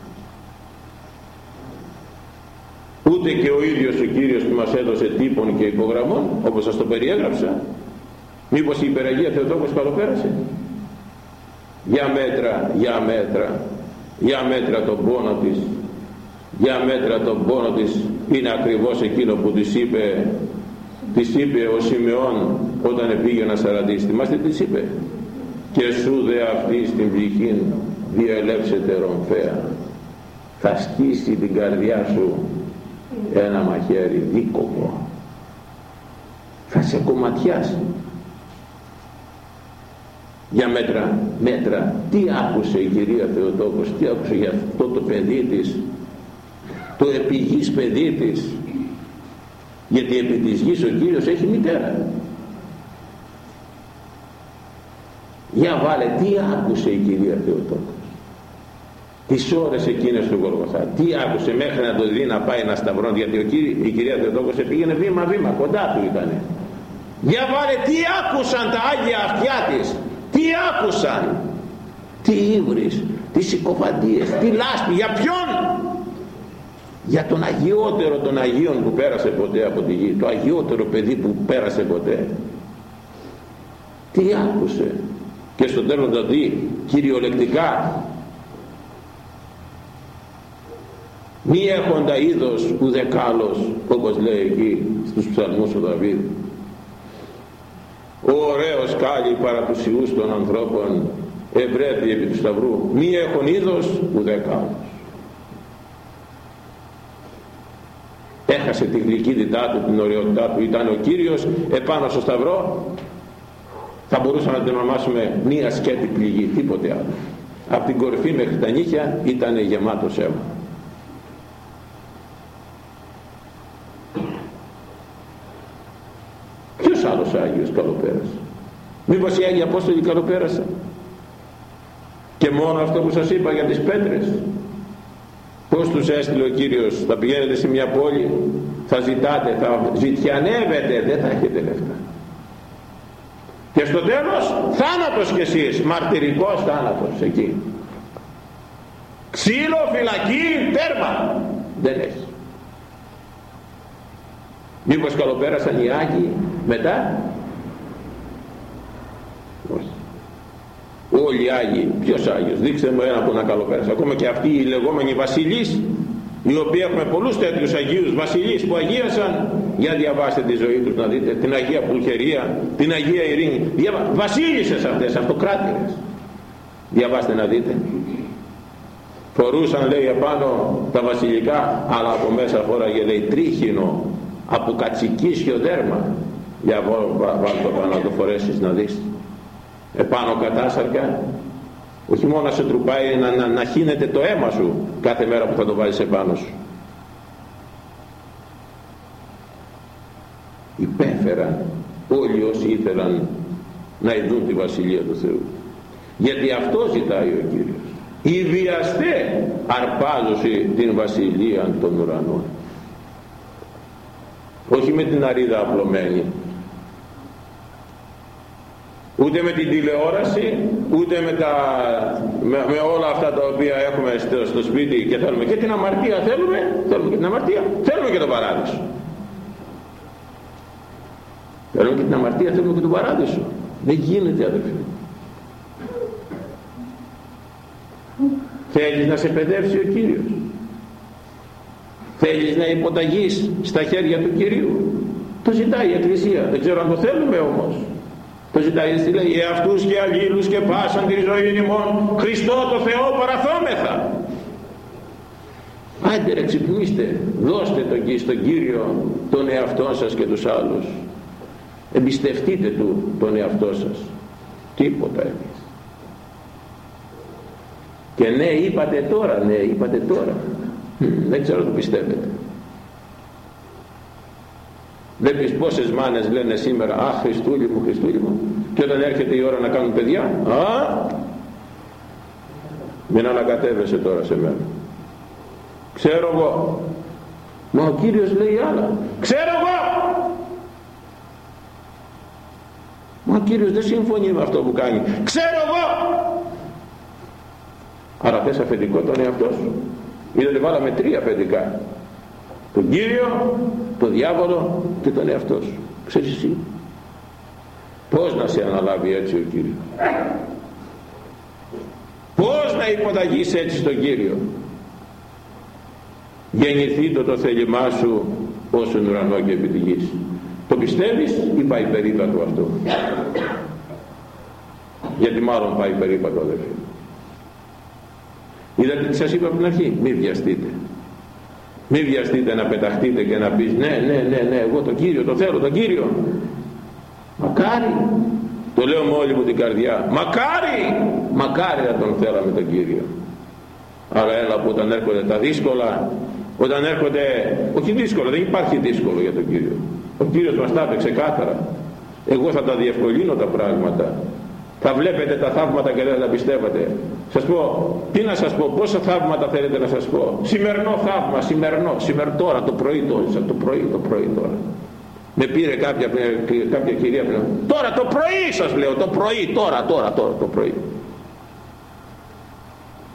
Ούτε και ο ίδιος ο Κύριος που μας έδωσε τύπων και υπογραμμών όπως σας το περιέγραψα μήπως η υπεραγία Θεοτόκος καλοπέρασε. Για μέτρα, για μέτρα για μέτρα τον πόνο της για μέτρα τον πόνο της είναι ακριβώς εκείνο που της είπε της είπε ο Σιμεών όταν πήγε να σαραντήσει. Θυμάστε τι της είπε; Και σου δε αυτή στην ψυχή διελεύσετε ρομφέα θα σκίσει την καρδιά σου ένα μαχαίρι δίκοπο. Θα σε κομματιάσει για μέτρα, μέτρα. Τι άκουσε η κυρία Θεοτόκος τι άκουσε για αυτό το παιδί της το επιγής παιδί της γιατί επί της γης ο Κύριος έχει μητέρα. Για βάλε τι άκουσε η κυρία Θεοτόκος; Τις ώρες εκείνες του Γολγοθά. Τι άκουσε μέχρι να το δει να πάει να σταυρώνει γιατί ο κύρι, η κυρία Θεοτόκος πήγαινε βήμα βήμα κοντά του ήταν για βάλε τι άκουσαν τα Άγια αυτιά της; Τι άκουσαν; Τι ύβρις τι συκοφαντίες τι λάσπη για ποιον για τον αγιότερο των Αγίων που πέρασε ποτέ από τη γη το αγιότερο παιδί που πέρασε ποτέ. Τι άκουσε; Και στο τέλος θα δει κυριολεκτικά. Μη έχοντα είδος ουδεκάλος όπως λέει εκεί στους ψαλμούς ο Δαβίδ. Ο ωραίος κάλλη παρά τους ιούς των ανθρώπων ευρέθη επί του σταυρού. Μη έχουν είδος ουδεκάλος έχασε τη γλυκύτητά του, την ωραιότητά του, ήταν ο Κύριος επάνω στο σταυρό, θα μπορούσαμε να την ονομάσουμε μία σκέτη πληγή, τίποτε άλλο. Από την κορυφή μέχρι τα νύχια ήταν γεμάτο αίμα. Ποιος άλλος Άγιος καλοπέρασε; Μήπως οι Άγιοι Απόστολοι καλοπέρασαν; Και μόνο αυτό που σας είπα για τις πέτρες Πώς τους έστειλε ο Κύριος, θα πηγαίνετε σε μια πόλη, θα ζητάτε, θα ζητιανεύετε, δεν θα έχετε λεφτά. Και στο τέλος θάνατος κι εσείς, μαρτυρικός θάνατος εκεί. Ξύλο, φυλακή, τέρμα. Δεν έχει. Μήπως καλοπέρασαν οι Άγιοι μετά; Όχι όλοι οι Άγιοι. Ποιος Άγιος; Δείξτε μου ένα που να καλοπέρασε. Ακόμα και αυτοί οι λεγόμενοι βασιλείς οι οποίοι έχουμε πολλούς τέτοιους Αγίους βασιλείς που αγίασαν. Για διαβάστε τη ζωή τους να δείτε. Την Αγία Πουλχερία την Αγία Ειρήνη. Διαβα... βασίλισσες αυτές αυτοκράτηρες. Διαβάστε να δείτε. Φορούσαν λέει επάνω τα βασιλικά αλλά από μέσα φόραγε λέει τρίχινο από κατσικίσιο δέρμα. Για βάλω το πάνω να το φορέσεις να δεις επάνω κατάσαρκα. Όχι μόνο να σε τρουπάει να, να, να χύνεται το αίμα σου κάθε μέρα που θα το βάλεις επάνω σου. Υπέφεραν όλοι όσοι ήθελαν να ειδούν τη Βασιλεία του Θεού. Γιατί αυτό ζητάει ο Κύριος. Οι βιαστέ αρπάζωση την Βασιλεία των ουρανών. Όχι με την αρίδα απλωμένη ούτε με την τηλεόραση ούτε με, τα, με, με όλα αυτά τα οποία έχουμε στο, στο, σπίτι και θέλουμε. Και την αμαρτία θέλουμε θέλουμε και την αμαρτία. Θέλουμε και τον παράδεισο. Θέλουμε και την αμαρτία θέλουμε και τον παράδεισο. Δεν γίνεται αδελφοί. Θέλεις να σε παιδεύσει ο Κύριος. Θέλεις να υποταγείς στα χέρια του Κυρίου. Το ζητάει η Εκκλησία. Δεν ξέρω αν το θέλουμε όμως το ζητάει τι λέει εαυτούς και αλλήλους και πάσαν τη ζωή ημών Χριστό το Θεό παραθόμεθα άντε ρε ξυπνήστε δώστε τον, στον Κύριο τον εαυτό σας και τους άλλους. Εμπιστευτείτε του τον εαυτό σας. Τίποτα εμείς. Και ναι είπατε τώρα ναι είπατε τώρα. Δεν ξέρω το πιστεύετε Βλέπεις πόσες μάνες λένε σήμερα «Α, Χριστούλη μου, Χριστούλη μου» και όταν έρχεται η ώρα να κάνουν παιδιά «Α, μην ανακατεύεσαι τώρα σε μένα». Ξέρω εγώ. Μα ο Κύριος λέει άλλα. Ξέρω εγώ. Μα ο Κύριος δεν συμφωνεί με αυτό που κάνει. Ξέρω εγώ. Άρα θες αφεντικό τον εαυτό σου. Είδατε βάλαμε τρία αφεντικά τον Κύριο, τον διάβολο και τον εαυτό σου. Ξέρεις εσύ; Πώς να σε αναλάβει έτσι ο Κύριος; Πώς να υποταγείς έτσι στον Κύριο; Γεννηθεί το το θέλημά σου όσον ουρανό και επί τη γης. Το πιστεύεις ή πάει περίπατο αυτό; Γιατί μάλλον πάει περίπατο αδερφοί. Είδατε τι σας είπα από την αρχή; Μην βιαστείτε. Μην βιαστείτε να πεταχτείτε και να πεις ναι, ναι, ναι, ναι, εγώ τον Κύριο το θέλω, τον Κύριο. Μακάρι, το λέω με όλη μου την καρδιά, μακάρι, μακάρι να τον θέλαμε τον Κύριο. Αλλά έλα που όταν έρχονται τα δύσκολα, όταν έρχονται, όχι δύσκολα, δεν υπάρχει δύσκολο για τον Κύριο. Ο Κύριος μας τα ξεκάθαρα. Εγώ θα τα διευκολύνω τα πράγματα θα βλέπετε τα θαύματα και δεν θα πιστεύετε. Σας πω, τι να σας πω, πόσα θαύματα θέλετε να σας πω. Σημερινό θαύμα, σημερινό, σημερινό τώρα το πρωί τώρα, το πρωί, το πρωί τώρα. Με πήρε κάποια, κάποια κυρία πριν τώρα το πρωί σας λέω, το πρωί, τώρα, τώρα, τώρα το πρωί.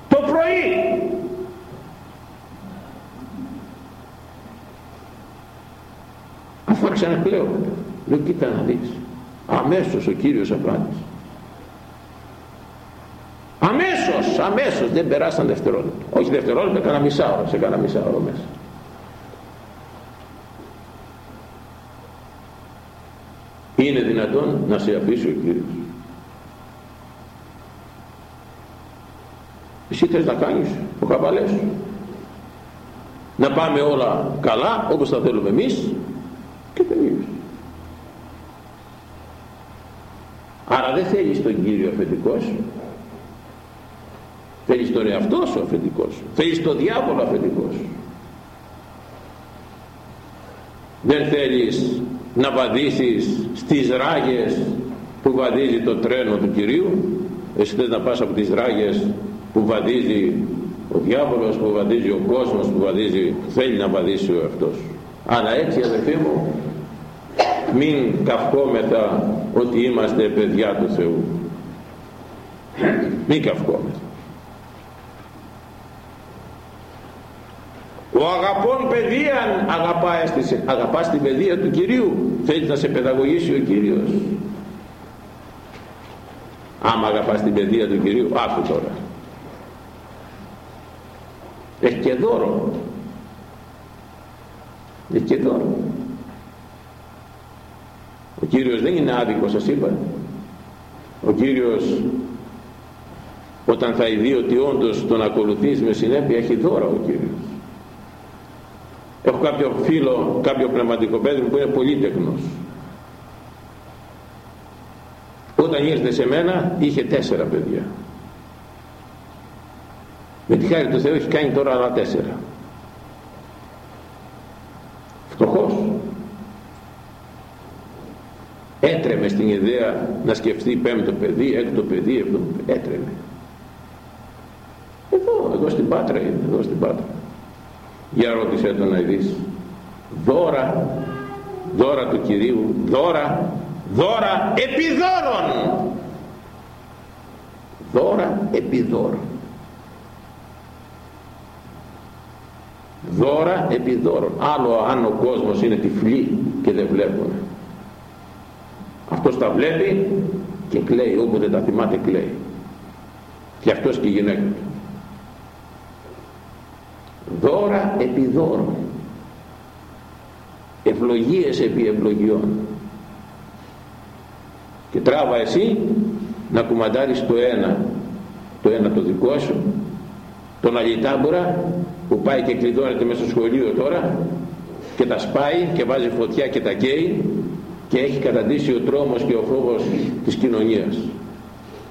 Το πρωί! Αφού άρχισα να κλαίω λέω κοίτα να δεις. Αμέσως ο Κύριος απάντησε αμέσως, αμέσως δεν περάσαν δευτερόλεπτα. Όχι δευτερόλεπτα, κανένα μισάωρο σε κανένα μισάωρο μέσα. Είναι δυνατόν να σε αφήσει ο Κύριος. Εσύ θες να κάνεις το καβαλές σου. Να πάμε όλα καλά όπως θα θέλουμε εμείς και τελείως άρα δεν θέλεις τον Κύριο αφεντικός. σου Θέλεις τον εαυτό σου αφεντικός σου. Θέλεις τον διάβολο αφεντικός σου. Δεν θέλεις να βαδίσεις στις ράγες που βαδίζει το τρένο του Κυρίου. Εσύ θες να πας από τις ράγες που βαδίζει ο διάβολος, που βαδίζει ο κόσμος, που βαδίζει, θέλει να βαδίσει ο εαυτός σου. Αλλά έτσι αδερφοί μου, μην καυκόμεθα ότι είμαστε παιδιά του Θεού. Μην καυκόμεθα. Ο αγαπών παιδείαν αγαπάς, αγαπάς την παιδεία του Κυρίου. Θέλεις να σε παιδαγωγήσει ο Κύριος. Άμα αγαπάς την παιδεία του Κυρίου άκου τώρα. Έχει και δώρο. Έχει και δώρο. Ο Κύριος δεν είναι άδικος σας είπα. Ο Κύριος όταν θα ειδεί ότι όντως τον ακολουθείς με συνέπεια έχει δώρο ο Κύριος Έχω κάποιο φίλο, κάποιο πνευματικό παιδί που είναι πολύ τεχνός. Όταν ήρθε σε μένα είχε τέσσερα παιδιά. Με τη χάρη του Θεού έχει κάνει τώρα άλλα τέσσερα. Φτωχός. Έτρεμε στην την ιδέα να σκεφτεί πέμπτο παιδί, έκτο παιδί, έβδομο έτρεμε. Εδώ, εδώ στην Πάτρα είναι, εδώ στην Πάτρα. Για ρώτησέ τον να δεις. Δώρα, δώρα του Κυρίου, δώρα, δώρα επιδόρων. Δώρα επιδόρων. Δώρα επιδόρων. Άλλο αν ο κόσμος είναι τυφλή και δεν βλέπουν. Αυτός τα βλέπει και κλαίει, όποτε τα θυμάται κλαίει. Και αυτός και η γυναίκα του. Δώρα επί δώρων. Ευλογίες επί ευλογιών. Και τράβα εσύ να κουμαντάρεις το ένα, το ένα το δικό σου, τον αλιτάμπορα που πάει και κλειδώνεται μέσα στο σχολείο τώρα και τα σπάει και βάζει φωτιά και τα καίει και έχει καταντήσει ο τρόμος και ο φόβος της κοινωνίας.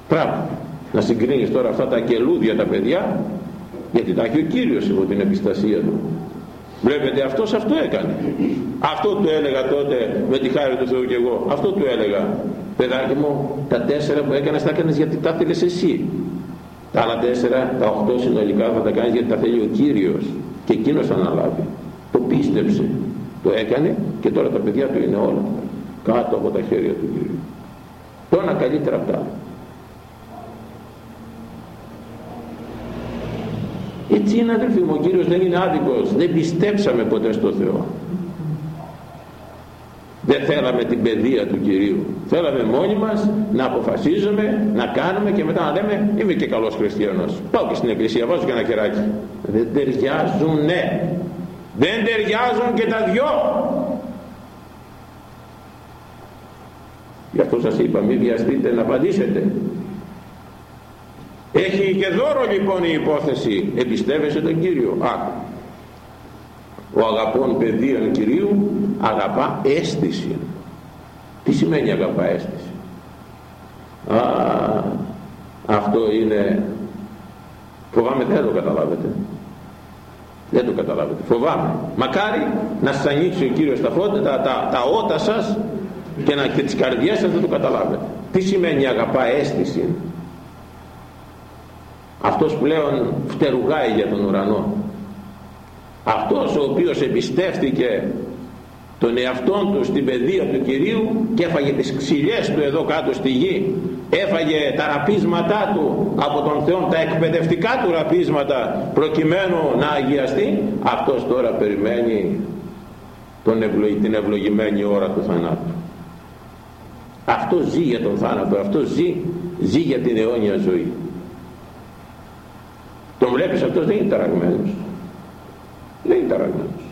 Πράγμα. Να συγκρίνεις τώρα αυτά τα κελούδια τα παιδιά γιατί τα έχει ο Κύριος υπό την επιστασία του. Βλέπετε αυτός αυτό έκανε. Αυτό του έλεγα τότε με τη χάρη του Θεού και εγώ. Αυτό του έλεγα. Παιδάκι μου, τα τέσσερα που έκανες τα έκανες γιατί τα θέλεις εσύ. Τα άλλα τέσσερα, τα οχτώ συνολικά θα τα κάνεις γιατί τα θέλει ο Κύριος. Και εκείνος θα αναλάβει. Το πίστεψε. Το έκανε και τώρα τα παιδιά του είναι όλα κάτω από τα χέρια του Κύριου. Τώρα καλύτερα αυτά. Έτσι είναι αδελφοί μου, ο Κύριος δεν είναι άδικος, δεν πιστέψαμε ποτέ στο Θεό. Δεν θέλαμε την παιδεία του Κυρίου. Θέλαμε μόνοι μας να αποφασίζουμε, να κάνουμε και μετά να λέμε είμαι και καλός χριστιανός. Πάω και στην εκκλησία, βάζω και ένα κεράκι. Δεν ταιριάζουν, ναι. Δεν ταιριάζουν και τα δυο. Γι' αυτό σας είπα μην βιαστείτε να απαντήσετε. Έχει και δώρο λοιπόν η υπόθεση. Εμπιστεύεσαι τον Κύριο. Άκου. Ο αγαπών παιδίων Κυρίου αγαπά αίσθηση. Τι σημαίνει αγαπά αίσθηση; Α, αυτό είναι φοβάμαι δεν το καταλάβετε. Δεν το καταλάβετε. Φοβάμαι. Μακάρι να σας ανοίξει ο Κύριος τα φώτα, τα, τα, τα ότα σας και, να, και τις καρδιές σας δεν το καταλάβετε. Τι σημαίνει αγαπά αίσθηση; Αυτός πλέον φτερουγάει για τον ουρανό. Αυτός ο οποίος εμπιστεύτηκε τον εαυτόν του στην παιδεία του Κυρίου και έφαγε τις ξυλιές του εδώ κάτω στη γη έφαγε τα ραπίσματά του από τον Θεό τα εκπαιδευτικά του ραπίσματα προκειμένου να αγιαστεί αυτός τώρα περιμένει τον την ευλογημένη ώρα του θανάτου αυτός ζει για τον θάνατο αυτός ζει, ζει για την αιώνια ζωή τον βλέπεις αυτός δεν είναι ταραγμένος δεν είναι ταραγμένος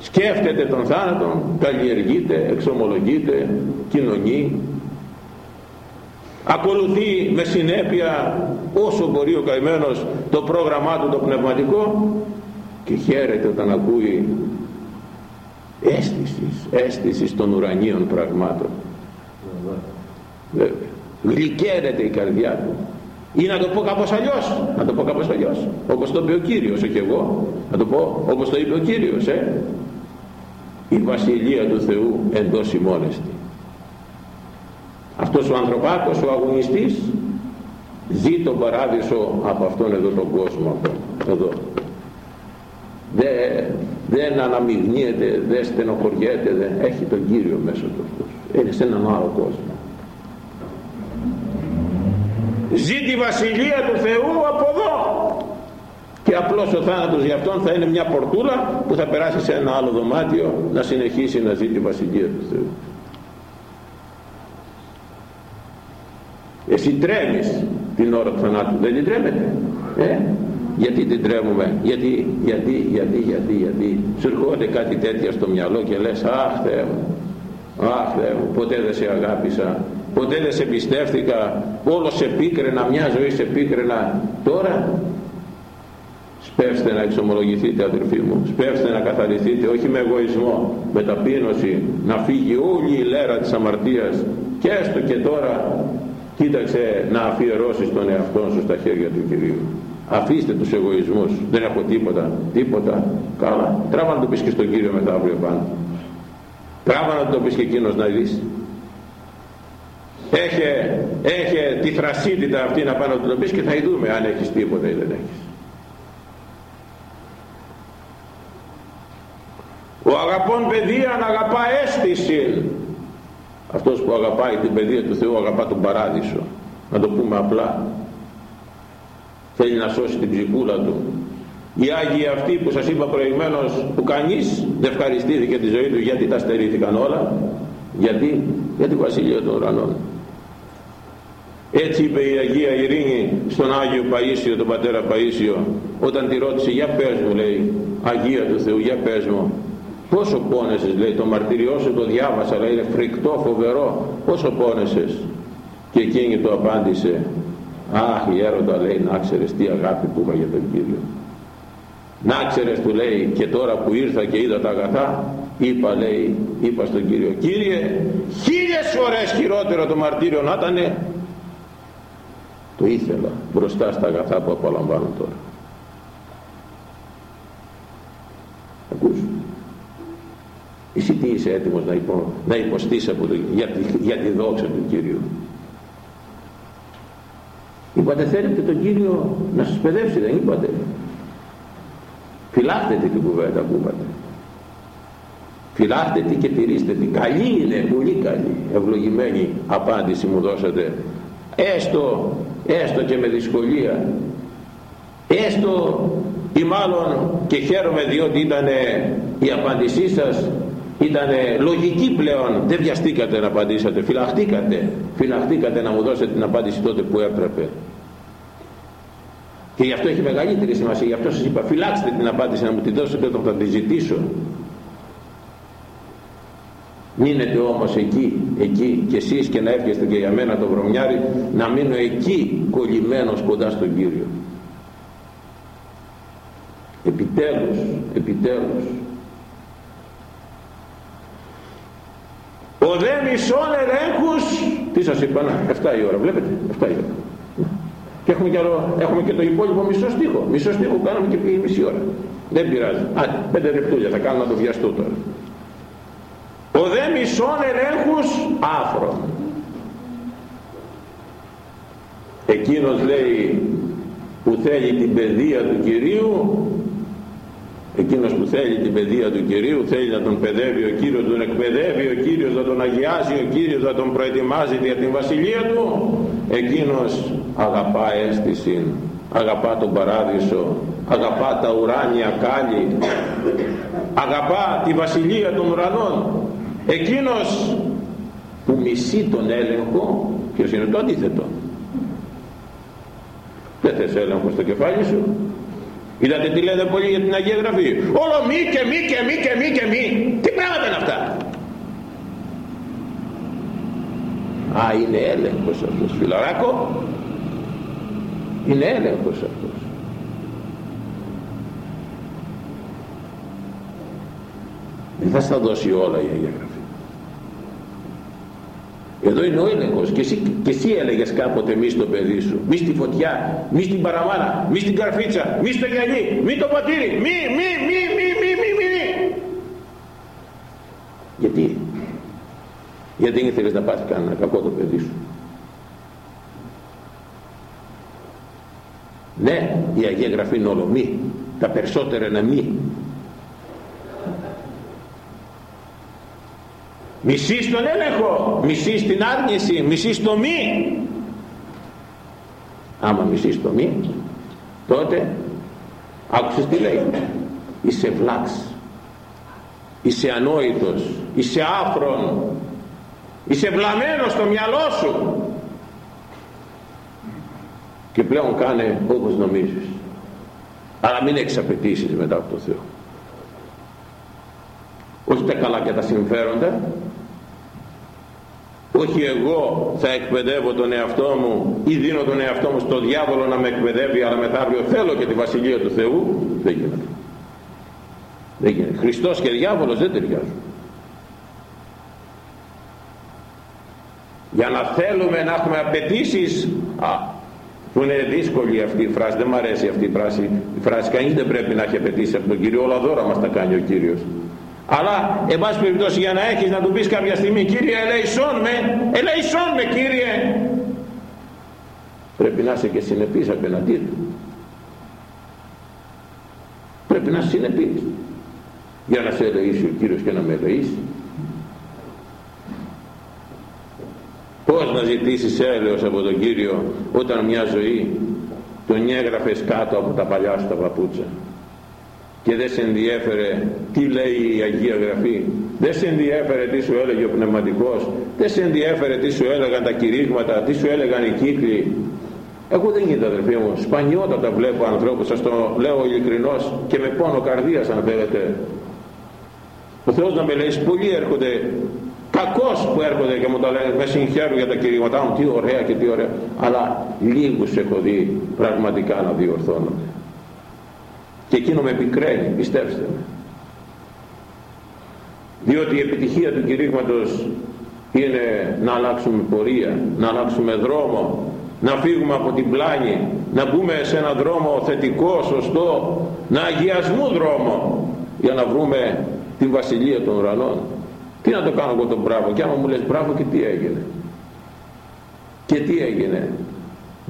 σκέφτεται τον θάνατο καλλιεργείται, εξομολογείται κοινωνεί ακολουθεί με συνέπεια όσο μπορεί ο καημένος το πρόγραμμά του το πνευματικό και χαίρεται όταν ακούει αίσθησης, αίσθησης των ουρανίων πραγμάτων. Βέβαια. Γλυκαίνεται η καρδιά του. Ή να το πω κάπως αλλιώς, να το πω κάπως αλλιώς. Όπως το είπε ο Κύριος, όχι εγώ. Να το πω όπως το είπε ο Κύριος, ε. Η Βασιλεία του Θεού εντός ημώνεστη. Αυτός ο ανθρωπάκος, ο αγωνιστής, ζει τον παράδεισο από αυτόν εδώ τον κόσμο. Εδώ δεν, δεν αναμειγνύεται, δεν στενοχωριέται, δεν έχει τον Κύριο μέσα του αυτός. Είναι σε έναν άλλο κόσμο. Ζει τη Βασιλεία του Θεού από εδώ. Και απλώς ο θάνατος για αυτόν θα είναι μια πορτούλα που θα περάσει σε ένα άλλο δωμάτιο να συνεχίσει να ζει τη Βασιλεία του Θεού. Εσύ τρέμεις την ώρα του θανάτου, δεν την τρέμετε. Ε; γιατί την τρέμουμε; Γιατί, γιατί, γιατί, γιατί, γιατί; Σου έρχονται κάτι τέτοια στο μυαλό και λες αχ Θεέ μου αχ Θεέ μου ποτέ δεν σε αγάπησα ποτέ δεν σε πιστεύτηκα όλος σε πίκρενα μια ζωή σε πίκρενα τώρα σπεύστε να εξομολογηθείτε αδερφοί μου σπεύστε να καθαριστείτε όχι με εγωισμό με ταπείνωση να φύγει όλη η λέρα της αμαρτίας. Και έστω και τώρα κοίταξε να αφιερώσεις τον εαυτό σου στα χέρια του Κυρίου. Αφήστε τους εγωισμούς δεν έχω τίποτα τίποτα. Καλά τράβα να το πεις και στον Κύριο μετά αύριο πάνω τράβα να το πεις και εκείνος να δεις Έχε, έχε τη θρασίτητα αυτή να πάνω του το πεις και θα δούμε αν έχεις τίποτα ή δεν έχεις. Ο αγαπών παιδείαν αγαπά αίσθηση. Αυτός που αγαπάει την παιδεία του Θεού αγαπά τον παράδεισο. Να το πούμε απλά. Θέλει να σώσει την ψυχούλα του. Οι Άγιοι αυτοί που σας είπα προηγουμένως που κανείς δεν ευχαριστήθηκε τη ζωή του γιατί τα στερήθηκαν όλα. Γιατί, για τη Βασιλεία των Ουρανών. Έτσι είπε η Αγία Ειρήνη στον Άγιο Παΐσιο, τον πατέρα Παΐσιο, όταν τη ρώτησε για πες μου λέει, Αγία του Θεού, για πες μου, πόσο πόνεσες λέει, το μαρτυριό σου το διάβασα, αλλά είναι φρικτό, φοβερό, πόσο πόνεσες. Και εκείνη το απάντησε, αχ η έρωτα λέει, να ξέρεις τι αγάπη που είχα για τον Κύριο. Να ξέρεις του λέει και τώρα που ήρθα και είδα τα αγαθά είπα λέει είπα στον Κύριο Κύριε χίλιες φορές χειρότερο το μαρτύριο να ήταν το ήθελα. Μπροστά στα αγαθά που απολαμβάνω τώρα. Ακούς. Εσύ τι είσαι έτοιμος να, υπο, να υποστείς από το, για, τη, για τη δόξα του Κύριου είπατε θέλετε τον Κύριο να σας παιδεύσει δεν είπατε. Φυλάχτε την κουβέντα που είπατε. Φυλάχτε τη και τηρήστε την. Καλή είναι πολύ καλή ευλογημένη απάντηση μου δώσατε. Έστω έστω και με δυσκολία. Έστω ή μάλλον και χαίρομαι διότι ήταν η απάντησή σας ήταν λογική πλέον. Δεν βιαστήκατε να απαντήσετε φυλαχτήκατε. Φυλαχτήκατε να μου δώσετε την απάντηση τότε που έπρεπε. Και γι' αυτό έχει μεγαλύτερη σημασία γι' αυτό σας είπα φυλάξτε την απάντηση να μου την δώσετε όταν θα τη ζητήσω μείνετε όμως εκεί, εκεί και εσείς και να εύχεστε και για μένα το βρωμιάρι να μείνω εκεί κολλημένος κοντά στον Κύριο. Επιτέλους, επιτέλους. Ο δε μισόν ελέγχους. Τι σας είπα να 7 η ώρα βλέπετε 7 η ώρα. Και έχουμε και, άλλο, έχουμε και το υπόλοιπο μισό στίχο. Μισό στίχο κάναμε και πήγε μισή ώρα. Δεν πειράζει. Άντε πέντε λεπτούλια θα κάνω να το βιαστώ τώρα ο δε μισόν ελέγχους άφρον. Εκείνος λέει που θέλει την παιδεία του Κυρίου εκείνος που θέλει την παιδεία του Κυρίου θέλει να τον παιδεύει ο Κύριος τον εκπαιδεύει ο Κύριος να τον αγιάζει ο Κύριος να τον προετοιμάζει για την βασιλεία του. Εκείνος αγαπά αίσθηση αγαπά τον παράδεισο αγαπά τα ουράνια κάλλη αγαπά τη βασιλεία των ουρανών εκείνος που μισεί τον έλεγχο ποιος είναι το αντίθετο. Δεν θες έλεγχο στο κεφάλι σου. Είδατε τι λένε πολύ για την Αγία Γραφή. Όλο μη και μη και μη και μη και μη. Τι πράγματα είναι αυτά. Α είναι έλεγχος αυτός φιλαράκο. Είναι έλεγχος αυτός. Δεν θα στα δώσει όλα η Αγία Γραφή εδώ είναι ο έλεγχος και εσύ, και εσύ έλεγες κάποτε μη στο παιδί σου, μη στη φωτιά, μη στην παραμάνα, μη στην καρφίτσα, μη στο γυαλί, μη το ποτήρι, μη, μη, μη, μη, μη, μη, μη. Γιατί, γιατί ήθελες να πάθει κανένα κακό το παιδί σου; Ναι, η Αγία Γραφή είναι όλο τα περισσότερα είναι μη, μισείς τον έλεγχο μισείς την άρνηση μισείς το μη. Άμα μισείς το μη τότε άκουσες τι λέει. Είσαι βλάξ είσαι ανόητος είσαι άφρον είσαι βλαμμένος στο μυαλό σου. Και πλέον κάνε όπως νομίζεις. Αλλά μην έχεις απαιτήσεις μετά από το Θεό. Όχι τα καλά και τα συμφέροντα όχι εγώ θα εκπαιδεύω τον εαυτό μου ή δίνω τον εαυτό μου στο διάβολο να με εκπαιδεύει αλλά μεθαύριο θέλω και τη Βασιλεία του Θεού. Δεν γίνεται. Δεν γίνεται. Χριστός και διάβολος δεν ταιριάζουν. Για να θέλουμε να έχουμε απαιτήσεις που είναι δύσκολη αυτή η φράση δεν μου αρέσει αυτή η φράση. Η φράση κανείς δεν πρέπει να έχει απαιτήσεις από τον Κύριο όλα δώρα μας τα κάνει ο Κύριος αλλά εν πάση περιπτώσει για να έχεις να του πεις κάποια στιγμή Κύριε ελέησόν με ελέησόν με Κύριε πρέπει να είσαι και συνεπής απέναντί του. Πρέπει να είσαι συνεπής. Για να σε ελεήσει ο Κύριος και να με ελεήσει. Πως να ζητήσεις έλεος από τον Κύριο όταν μια ζωή τον έγραφες κάτω από τα παλιά σου τα παπούτσα; Και δεν σε ενδιέφερε τι λέει η Αγία Γραφή. Δεν σε ενδιέφερε τι σου έλεγε ο Πνευματικός. Δεν σε ενδιέφερε τι σου έλεγαν τα κηρύγματα τι σου έλεγαν οι κύκλοι. Εγώ δεν είδα αδερφοί μου. Σπανιότατα βλέπω ανθρώπους σας το λέω ειλικρινώς και με πόνο καρδίας αν θέλετε. Ο Θεός να με λέει πολλοί έρχονται. Κακός που έρχονται και μου τα λένε με συγχαίρουν για τα κηρύγματά μου. Τι ωραία και τι ωραία. Αλλά λίγους έχω δει πραγματικά να διορθώνονται και εκείνο με πικραίνει πιστέψτε με. Διότι η επιτυχία του κηρύγματος είναι να αλλάξουμε πορεία να αλλάξουμε δρόμο να φύγουμε από την πλάνη να μπούμε σε ένα δρόμο θετικό, σωστό να αγιασμού δρόμο για να βρούμε την βασιλεία των ουρανών. Τι να το κάνω εγώ τον μπράβο; Και άμα μου λες μπράβο και τι έγινε; Και τι έγινε;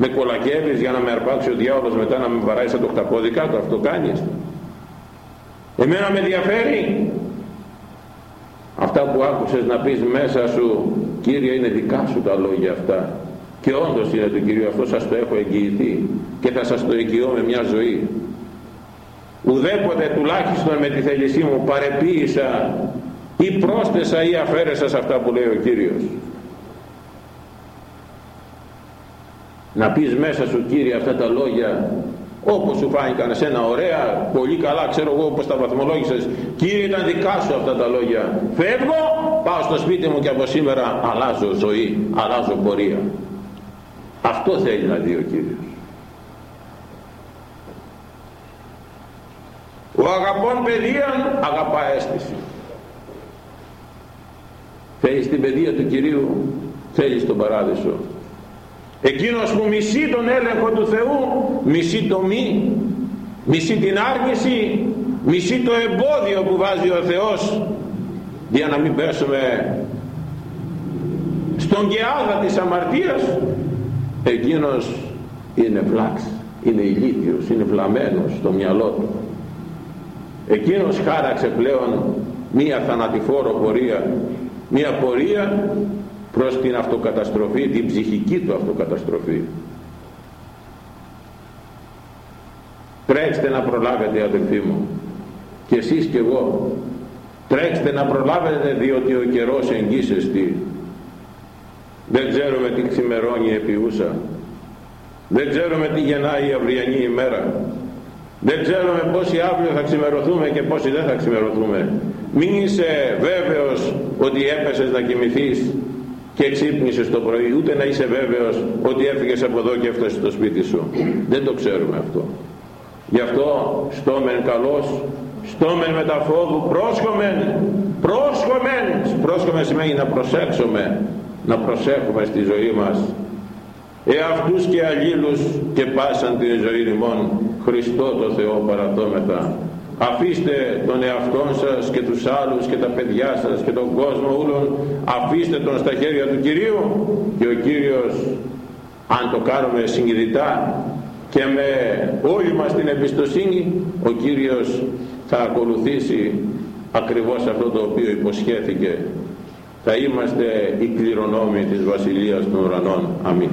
Με κολακεύεις για να με αρπάξει ο διάολος μετά να με βαράει σαν το χταπόδι κάτω αυτό κάνεις. Εμένα με ενδιαφέρει. Αυτά που άκουσες να πεις μέσα σου Κύριε είναι δικά σου τα λόγια αυτά. Και όντως είναι το Κύριο αυτό σας το έχω εγγυηθεί και θα σας το εγγυώ με μια ζωή. Ουδέποτε τουλάχιστον με τη θέλησή μου παρεποίησα ή πρόσθεσα ή αφαίρεσα σε αυτά που λέει ο Κύριος να πεις μέσα σου Κύριε αυτά τα λόγια όπως σου φάνηκαν εσένα ωραία πολύ καλά ξέρω εγώ πως τα βαθμολόγησες. Κύριε ήταν δικά σου αυτά τα λόγια. Φεύγω πάω στο σπίτι μου και από σήμερα αλλάζω ζωή αλλάζω πορεία. Αυτό θέλει να δει ο Κύριος. Ο αγαπών παιδείαν αγαπά αίσθηση. Θέλεις την παιδεία του Κυρίου θέλεις τον παράδεισο εκείνος που μισεί τον έλεγχο του Θεού μισεί το μη μισεί την άργηση μισεί το εμπόδιο που βάζει ο Θεός για να μην πέσουμε στον κεάδα της αμαρτίας εκείνος είναι βλάξ είναι ηλίθιος, είναι βλαμμένος στο μυαλό του. Εκείνος χάραξε πλέον μία θανατηφόρο πορεία μία πορεία προς την αυτοκαταστροφή, την ψυχική του αυτοκαταστροφή. Τρέξτε να προλάβετε αδελφοί μου και εσείς και εγώ. Τρέξτε να προλάβετε διότι ο καιρός εγγύσεστη. Δεν ξέρουμε τι ξημερώνει επιούσα δεν ξέρουμε τι γεννάει η αυριανή ημέρα. Δεν ξέρουμε πόσοι αύριο θα ξημερωθούμε και πόσοι δεν θα ξημερωθούμε. Μην είσαι βέβαιος ότι έπεσες να κοιμηθείς και ξύπνησες το πρωί ούτε να είσαι βέβαιος ότι έφυγες από εδώ και έφτασες στο σπίτι σου. Δεν το ξέρουμε αυτό. Γι' αυτό στόμεν καλός στόμεν με τα φόβου πρόσχομεν πρόσχομεν. Πρόσχομεν σημαίνει να προσέξουμε να προσέχουμε στη ζωή μας. Εαυτούς και αλλήλους και πάσαν την ζωή ημών Χριστό το Θεό παραδόμετα αφήστε τον εαυτό σας και τους άλλους και τα παιδιά σας και τον κόσμο ούλων αφήστε τον στα χέρια του Κυρίου και ο Κύριος αν το κάνουμε συγκριτά και με όλη μας την εμπιστοσύνη ο Κύριος θα ακολουθήσει ακριβώς αυτό το οποίο υποσχέθηκε θα είμαστε οι κληρονόμοι της Βασιλείας των Ουρανών. Αμήν.